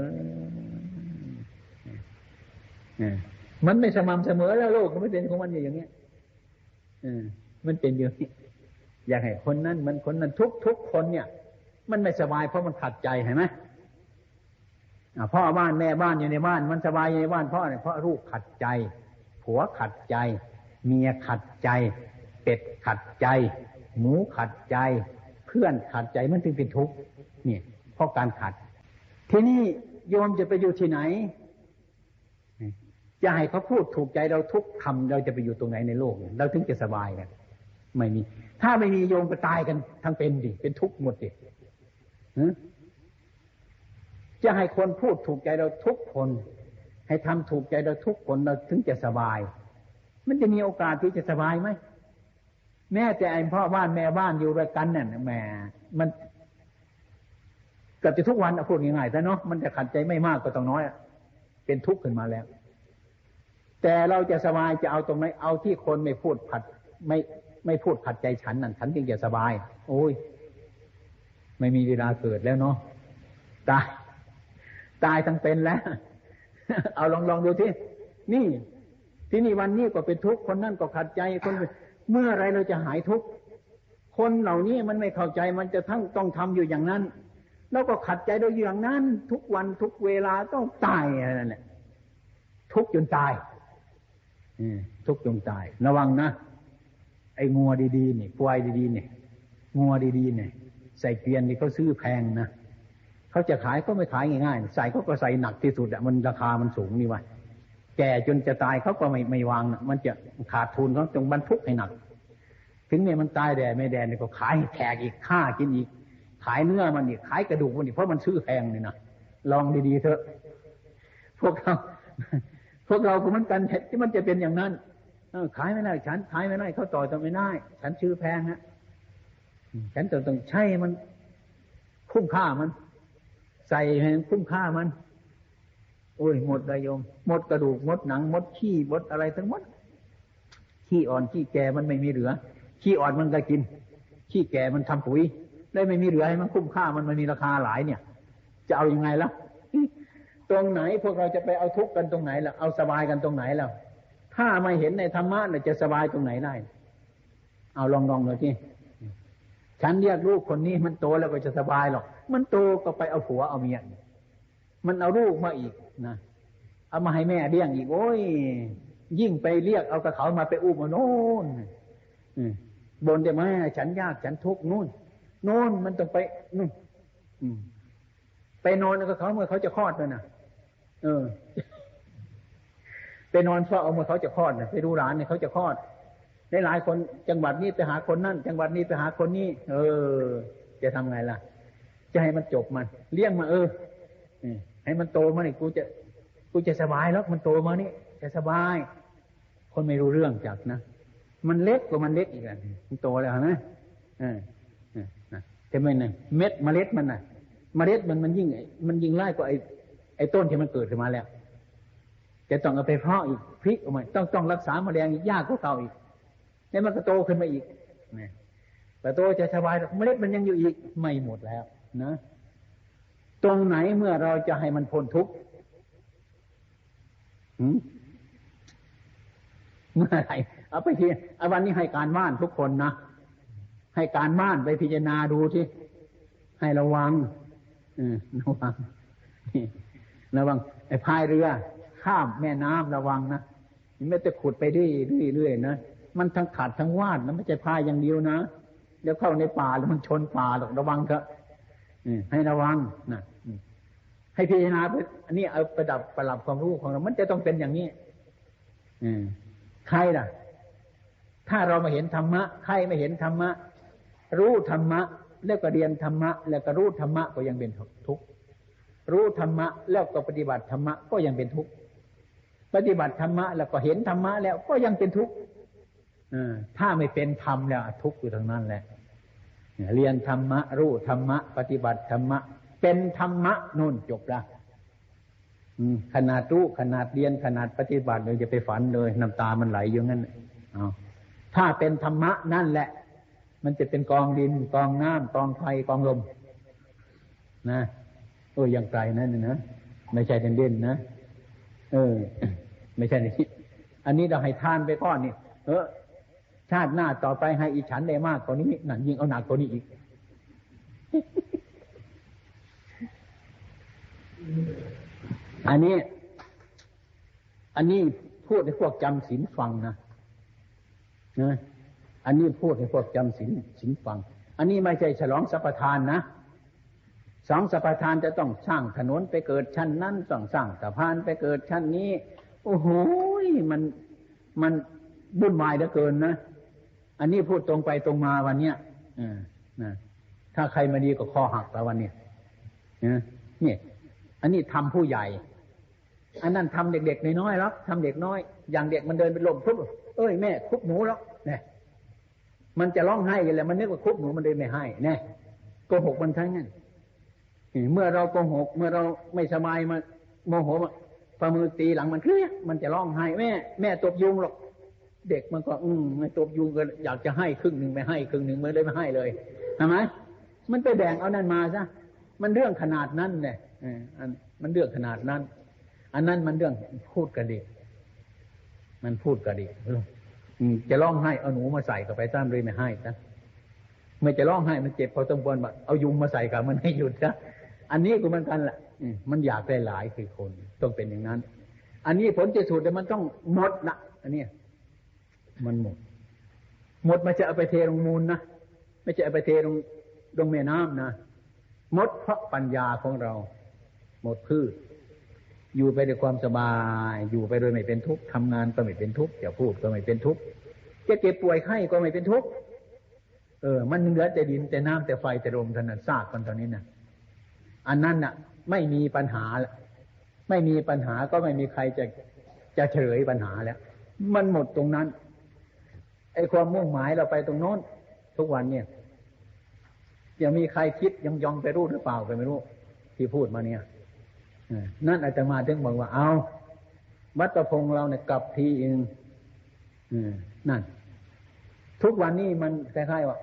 Speaker 1: มันไม่สม่ำเสมอแล้วโลกมันไม่เป็นของมันอย่างนี้มันเป็นอย่างนี้อยากให้คนนั้นมันคนนั้นทุกทุกคนเนี่ย มันไม่สบายเพราะมันขัดใจเห็นไหมพ่อบ้านแม่บ้านอยู่ในบ้าน มันสบายอยู่ในบ้านเพราะอะไรเพราะลูกขัดใจ ผัวขัดใจ เมียขัดใจ เป็ดขัดใจ หมูขัดใจ เพื่อนขัดใจมันจึงเป็นทุกข์เนี่ยเพราะการขัด ทีนี้โยมจะไปอยู่ที่ไหน จะให้เขาพูดถูกใจเราทุกคำเราจะไปอยู่ตรงไหนในโลกเนี่ยเราถึงจะสบายกันไม่มี ถ้าไม่มีโยมก็ตายกันทั้งเป็นดิเป็นทุกข์หมดดิจะให้คนพูดถูกใจเราทุกคน ให้ทำถูกใจเราทุกคนเราถึงจะสบาย มันจะมีโอกาสที่จะสบายไหมแม่แต่ไอ้พ่อบ้านแม่บ้านอยู่ด้วยกันเนี่ยแม่มันกับจะทุกวันพูดง่ายๆแต่เนาะมันจะขัดใจไม่มากก็ต้องน้อยเป็นทุกข์ขึ้นมาแล้ว แต่เราจะสบายจะเอาตรงไหนเอาที่คนไม่พูดผัด ไม่ไม่พูดขัดใจฉันนั่นฉันจึงจะสบาย โอ้ย ไม่มีเวลาเกิดแล้วเนาะตายตายทั้งเป็นแล้ว เอาลองลองดูที่นี่ ที่นี่วันนี้ก็เป็นทุกข์คนนั่นก็ขัดใจคนเมื่อไรเราจะหายทุกข์คนเหล่านี้มันไม่เข้าใจมันจะทั้งต้องทำอยู่อย่างนั้น แล้วก็ขัดใจโดยอย่างนั้น ทุกวันทุกเวลาต้องตายนั่นแหละทุกจนตาย ทุกจนตาย ระวังนะ ไอ้งัวดีๆนี่ควายดีๆนี่งัวดีๆนี่ใส่เกวียนนี่เขาซื้อแพงนะเขาจะขายก็ไม่ขายง่ายๆ ใส่เขาก็ใส่หนักที่สุดอะมันราคามันสูงนี่วะแก่จนจะตายเขาก็ไม่ไม่วางนะมันจะขาดทุนเขาจงบรรทุกให้หนัก ถึงเนี่ยมันตายแดดไม่แดดเนี่ยก็ขายแขกอีกฆ่ากินอีก ขายเนื้อมันอีกขายกระดูกมันอีกเพราะมันซื้อแพงนี่นะลองดีๆเถอะ พวกเรา พวกเราก็มันกันที่มันจะเป็นอย่างนั้นขายไม่ได้ ฉันขายไม่ได้เขาต่อจะไม่ได้ ฉันชื่อแพงฮะฉันต้องต้องใช้มันคุ้มค่ามัน ใส่ให้คุ้มค่ามัน โอ้ยหมดเลยโยม หมดกระดูกหมดหนังหมดขี้หมดอะไรทั้งหมดขี้อ่อนขี้แก่มันไม่มีเหลือขี้อ่อนมันก็กินขี้แก่มันทำปุ๋ยได้ไม่มีเหลือให้มันคุ้มค่ามันมันมีราคาหลายเนี่ย จะเอาอยัางไงล่ะ ตรงไหนพวกเราจะไปเอาทุกข์กันตรงไหนล่ะเอาสบายกันตรงไหนล่ะถ้าไม่เห็นในธรรมะเนี่ยจะสบายตรงไหนได้ เอาลองลองเลยที่ฉันเรียกลูกคนนี้มันโตแล้วก็จะสบายหรอก มันโตก็ไปเอาผัวเอาเมียมันเอาลูกมาอีกนะเอามาให้แม่เลี้ยงอีกโอ้ย ยิ่งไปเรียกเอากระเขามาไปอุ้มมาโน่นบนได้ไหมฉันยากฉันทุกข์นู่นโน่นมันต้องไปนู่นไปนอนกับเขาเมื่อเขาจะคลอดเลยนะ เออไปนอนเฝ้าเอาเมื่อเขาจะคลอดนะไปดูหลานเนี่ยเขาจะคลอดในหลายคนจังหวัดนี้ไปหาคนนั่น จังหวัดนี้ไปหาคนนี้ เออ จะทำไงล่ะ จะให้มันจบมัน เลี้ยงมาเออให้มันโตมานี่กูจะกูจะสบายแล้วมันโตมานี่จะสบาย คนไม่รู้เรื่องจักนะมันเล็กกว่ามันเล็กอีกอะมันโตแล้วนะเออแต่ไม่น่เม็ดเมล็ดมันน่ะเมล็ดมันมันยิ่งมันยิ่งไล่กว่าไอ้ อ้ต้นที่มันเกิดขึ้นมาแล้วจะต้องเอาไปเพาะอีกพริกออกมาต้องต้องรักษาแมลงอีกยากกว่าเก่าอีกแล้วมันก็โตขึ้นมาอีกนะแต่โตจะสบายเมล็ดมันยังอยู่อีกไม่หมดแล้วนะตรงไหนเมื่อเราจะให้มันพ้นทุกข์เมื่อไรเอาไปทีเอาวันนี้ให้การบ้านทุกคนนะให้การบ้านไปพิจารณาดูที่ให้ระวังระวัง ระวังไอ้พายเรือ ข้ามแม่น้ำระวังนะไม่จะขุดไปเรื่อยๆนะมันทั้งขาดทั้งวาดนะไม่ใช่พายอย่างเดียวนะเดี๋ยวเข้าในป่าแล้วมันชนป่าหรอกระวังเถอะให้ระวังนะให้พิจารณาเพื่ออันนี้เอาประดับประหลับความรู้ของเรา มันจะต้องเป็นอย่างนี้ใครล่ะ ถ้าเรามาเห็นธรรมะ ใครไม่เห็นธรรมะ รู้ธรรมะ แล้วก็เรียนธรรมะ แล้วก็รู้ธรรมะก็ยังเป็นทุกข์ รู้ธรรมะแล้วก็ปฏิบัติธรรมะก็ยังเป็นทุกข์ปฏิบัติธรรมะแล้วก็เห็นธรรมะแล้วก็ยังเป็นทุกข์ถ้าไม่เป็นธรรมแล้วทุกข์อยู่ทางนั้นแหละเรียนธรรมะ รู้ธรรมะ ปฏิบัติธรรมะ เป็นธรรมะนู่นจบละขนาดรู้ขนาดเรียนขนาดปฏิบัติเลยจะไปฝันเลยน้ำตามันไหลอยู่งั้นเอาถ้าเป็นธรรมะนั่นแหละ มันจะเป็นกองดินกองน้ำกองไฟกองลมนะ โอ้ยังไกลนั่นนะไม่ใช่เด่นๆนะเออ ไม่ใช่นี่อันนี้เราให้ทานไปก้อนนี่เออ ชาติหน้าต่อไปให้อีฉันได้มากกว่านี้นั่นยิ่งเอาหนักกว่านี้อีกอันนี้ อันนี้พูดให้พวกจำศีลฟังนะนะอันนี้พูดให้พวกจำศีลศีลฟัง อันนี้ไม่ใช่ฉลองสัพทานนะ สองสัพทานจะต้องสร้างถนนไปเกิดชั้นนั้นต้องสร้างสะพานไปเกิดชั้นนี้ โอ้โหมันมันบุ่นวายเหลือเกินนะอันนี้พูดตรงไปตรงมาวันเนี้ยอนะถ้าใครมาดีก็คอหักแล้ววันเนี้ยนี่อันนี้ทำผู้ใหญ่ อันนั้นทำเด็กๆน้อยๆแล้วทำเด็กน้อย อย่างเด็กมันเดินไปลมทุบเอ้ยแม่คุบหนูแล้วเนี่ยมันจะร้องไห้กันแล้วมันนึกว่าคุบหนูมันเลยไม่ให้เนี่ยโกหกมันทั้งนั้น เมื่อเราโกหก เมื่อเราไม่สบายมาโมโหมาฝ่ามือตีหลังมันเครียดมันจะร้องไห้แม่แม่ตบยุงหรอก เด็กมันก็ อืมไม่ตบยุงก็อยากจะให้ครึ่งหนึ่งไม่ให้ครึ่งหนึ่งมันเลยไม่ให้เลยใช่ไหมมันไปแบ่งเอานั่นมาซะมันเรื่องขนาดนั้นเนี่ยอันมันเรื่องขนาดนั้น อันนั้นมันเรื่องพูดกระดิกมันพูดกระดิกจะร้องไห้เอาหนูมาใส่กับไปตั้มเลยไม่ให้นะไม่จะร้องไห้มันเจ็บพอต้องบนแบบเอายุงมาใส่กับมันให้หยุดนะ อันนี้ก็เหมือนกันแหละมันอยากได้หลายคือคน ต้องเป็นอย่างนั้น อันนี้ผลจะสุดแต่มันต้องหมดนะอันนี้มันหมด หมดไม่จะเอาไปเทลงมูลนะไม่จะเอาไปเทลงลงแม่น้ำนะหมดเพราะปัญญาของเรา หมดพืชอยู่ไปด้วยความสบาย อยู่ไปโดยไม่เป็นทุกข์ทำงานก็ไม่เป็นทุกข์จะพูดก็ไม่เป็นทุกข์จะเจ็บป่วยไข้ก็ไม่เป็นทุกข์เออ มันเหลือแต่ดินแต่น้ำแต่ไฟแต่ลมเท่านั้นซากกันตอนนี้นะ อันนั้นน่ะ ไม่มีปัญหา ไม่มีปัญหาก็ไม่มีใครจะจะเฉลยปัญหาแล้ว มันหมดตรงนั้น ไอ้ความมุ่งหมายเราไปตรงโน้น ทุกวันเนี่ยยังมีใครคิดยังยองไปรู้หรือเปล่าก็ไม่รู้ ที่พูดมาเนี่ยนั่นอาจจะมาถึงบอกว่าเอาวัตพงเราเนี่ยกลับทีเองนั่น ทุกวันนี้มันคล้ายๆว่า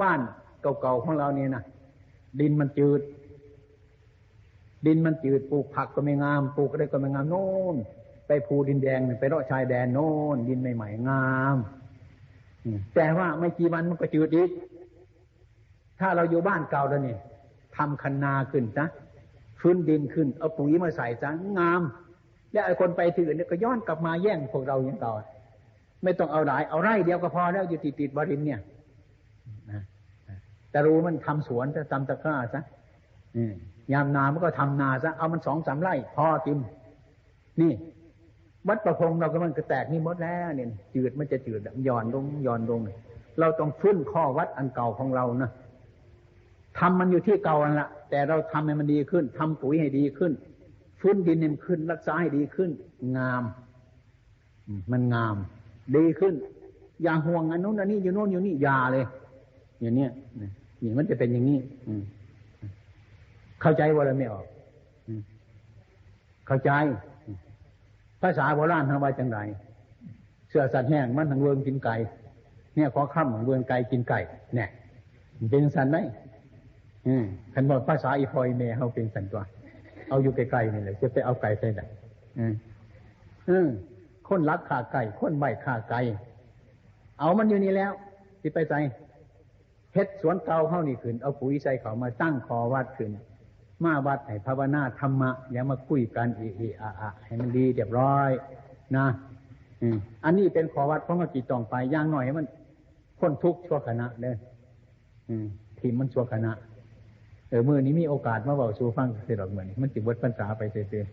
Speaker 1: บ้านเก่าๆของเราเนี่ยนะดินมันจืด ดินมันจืดปลูกผักก็ไม่งามปลูกอะไรก็ไม่งามโน่นไปภูดินแดงไปเลาะชายแดนโน่นดินใหม่ๆงามแต่ว่าไม่กี่วันมันก็จืดอีกถ้าเราอยู่บ้านเก่าแล้วนี่ทำคันนาขึ้นนะฟื้นดินขึ้น เอาปุ๋ยมาใส่จ้งาม แล้วไอ้คนไปถือเนี่ยก็ย้อนกลับมาแย่งพวกเราอย่างต่อไม่ต้องเอาหลาย เอาไร่เดียวก็พอแล้วอยู่ติดติดบริมเนี่ยแต่รู้มันทำสวนจะทำตะกร้าซะอืม ยามนามันก็ทำนาซะเอามันสองสามไร่พอติมนี่วัดประพงเราก็มันก็แตกนี่หมดแล้ว เนี่ยจืดมันจะจืดย่อนลงย่อนลงเราต้องฟื้นข้อวัดอันเก่าของเรานะทำมันอยู่ที่เก่าอันละแต่เราทำให้มันดีขึ้นทำปุ๋ยให้ดีขึ้น ฟื้นดินให้มันขึ้นรักษาให้ดีขึ้น งาม มันงาม ดีขึ้น อย่าห่วงอันนู้นอันนี้อยู่โน่นอยู่นี่อย่าเลย อย่างเนี้ยนี่มันจะเป็นอย่างนี้ เข้าใจว่าอะไรไม่ออก เข้าใจ ภาษาโบราณทำไว้จังไรเสื้อสัตว์แห้งมันทางเวิงกินไก่เนี่ยขอข้ามของเวิงไก่กินไก่เนี่ยเป็นสันไหมขันบอกภาษาอีพอยเมเขาเป็นสันตัว เอาอยู่ไกลๆนี่แหละจะไปเอาไก่ใส่ไหนอืมคนรักขาไก่ คนใบขาไก่ เอามันอยู่นี่แล้วที่ไปใส่เฮ็ดสวนเก่าเข้านี่ขึ้น เอาปุ๋ยใส่เขามาตั้งคอวัดขึ้น มาวัดให้ภาวนาธรรมะ อย่ามาคุยกันอีอีอะอะให้มันดีเรียบร้อย นะอันนี้เป็นขอวัดเพราะมันกี่ตองไปย่างหน่อยให้มันพ้นทุกข์ชั่วขณะเลยทีมมันชั่วขณะเออมือนี้มีโอกาสมาบอกสู่ฟังเสียดอกเหมือนมันจิบวัดพรรษาไปเสีย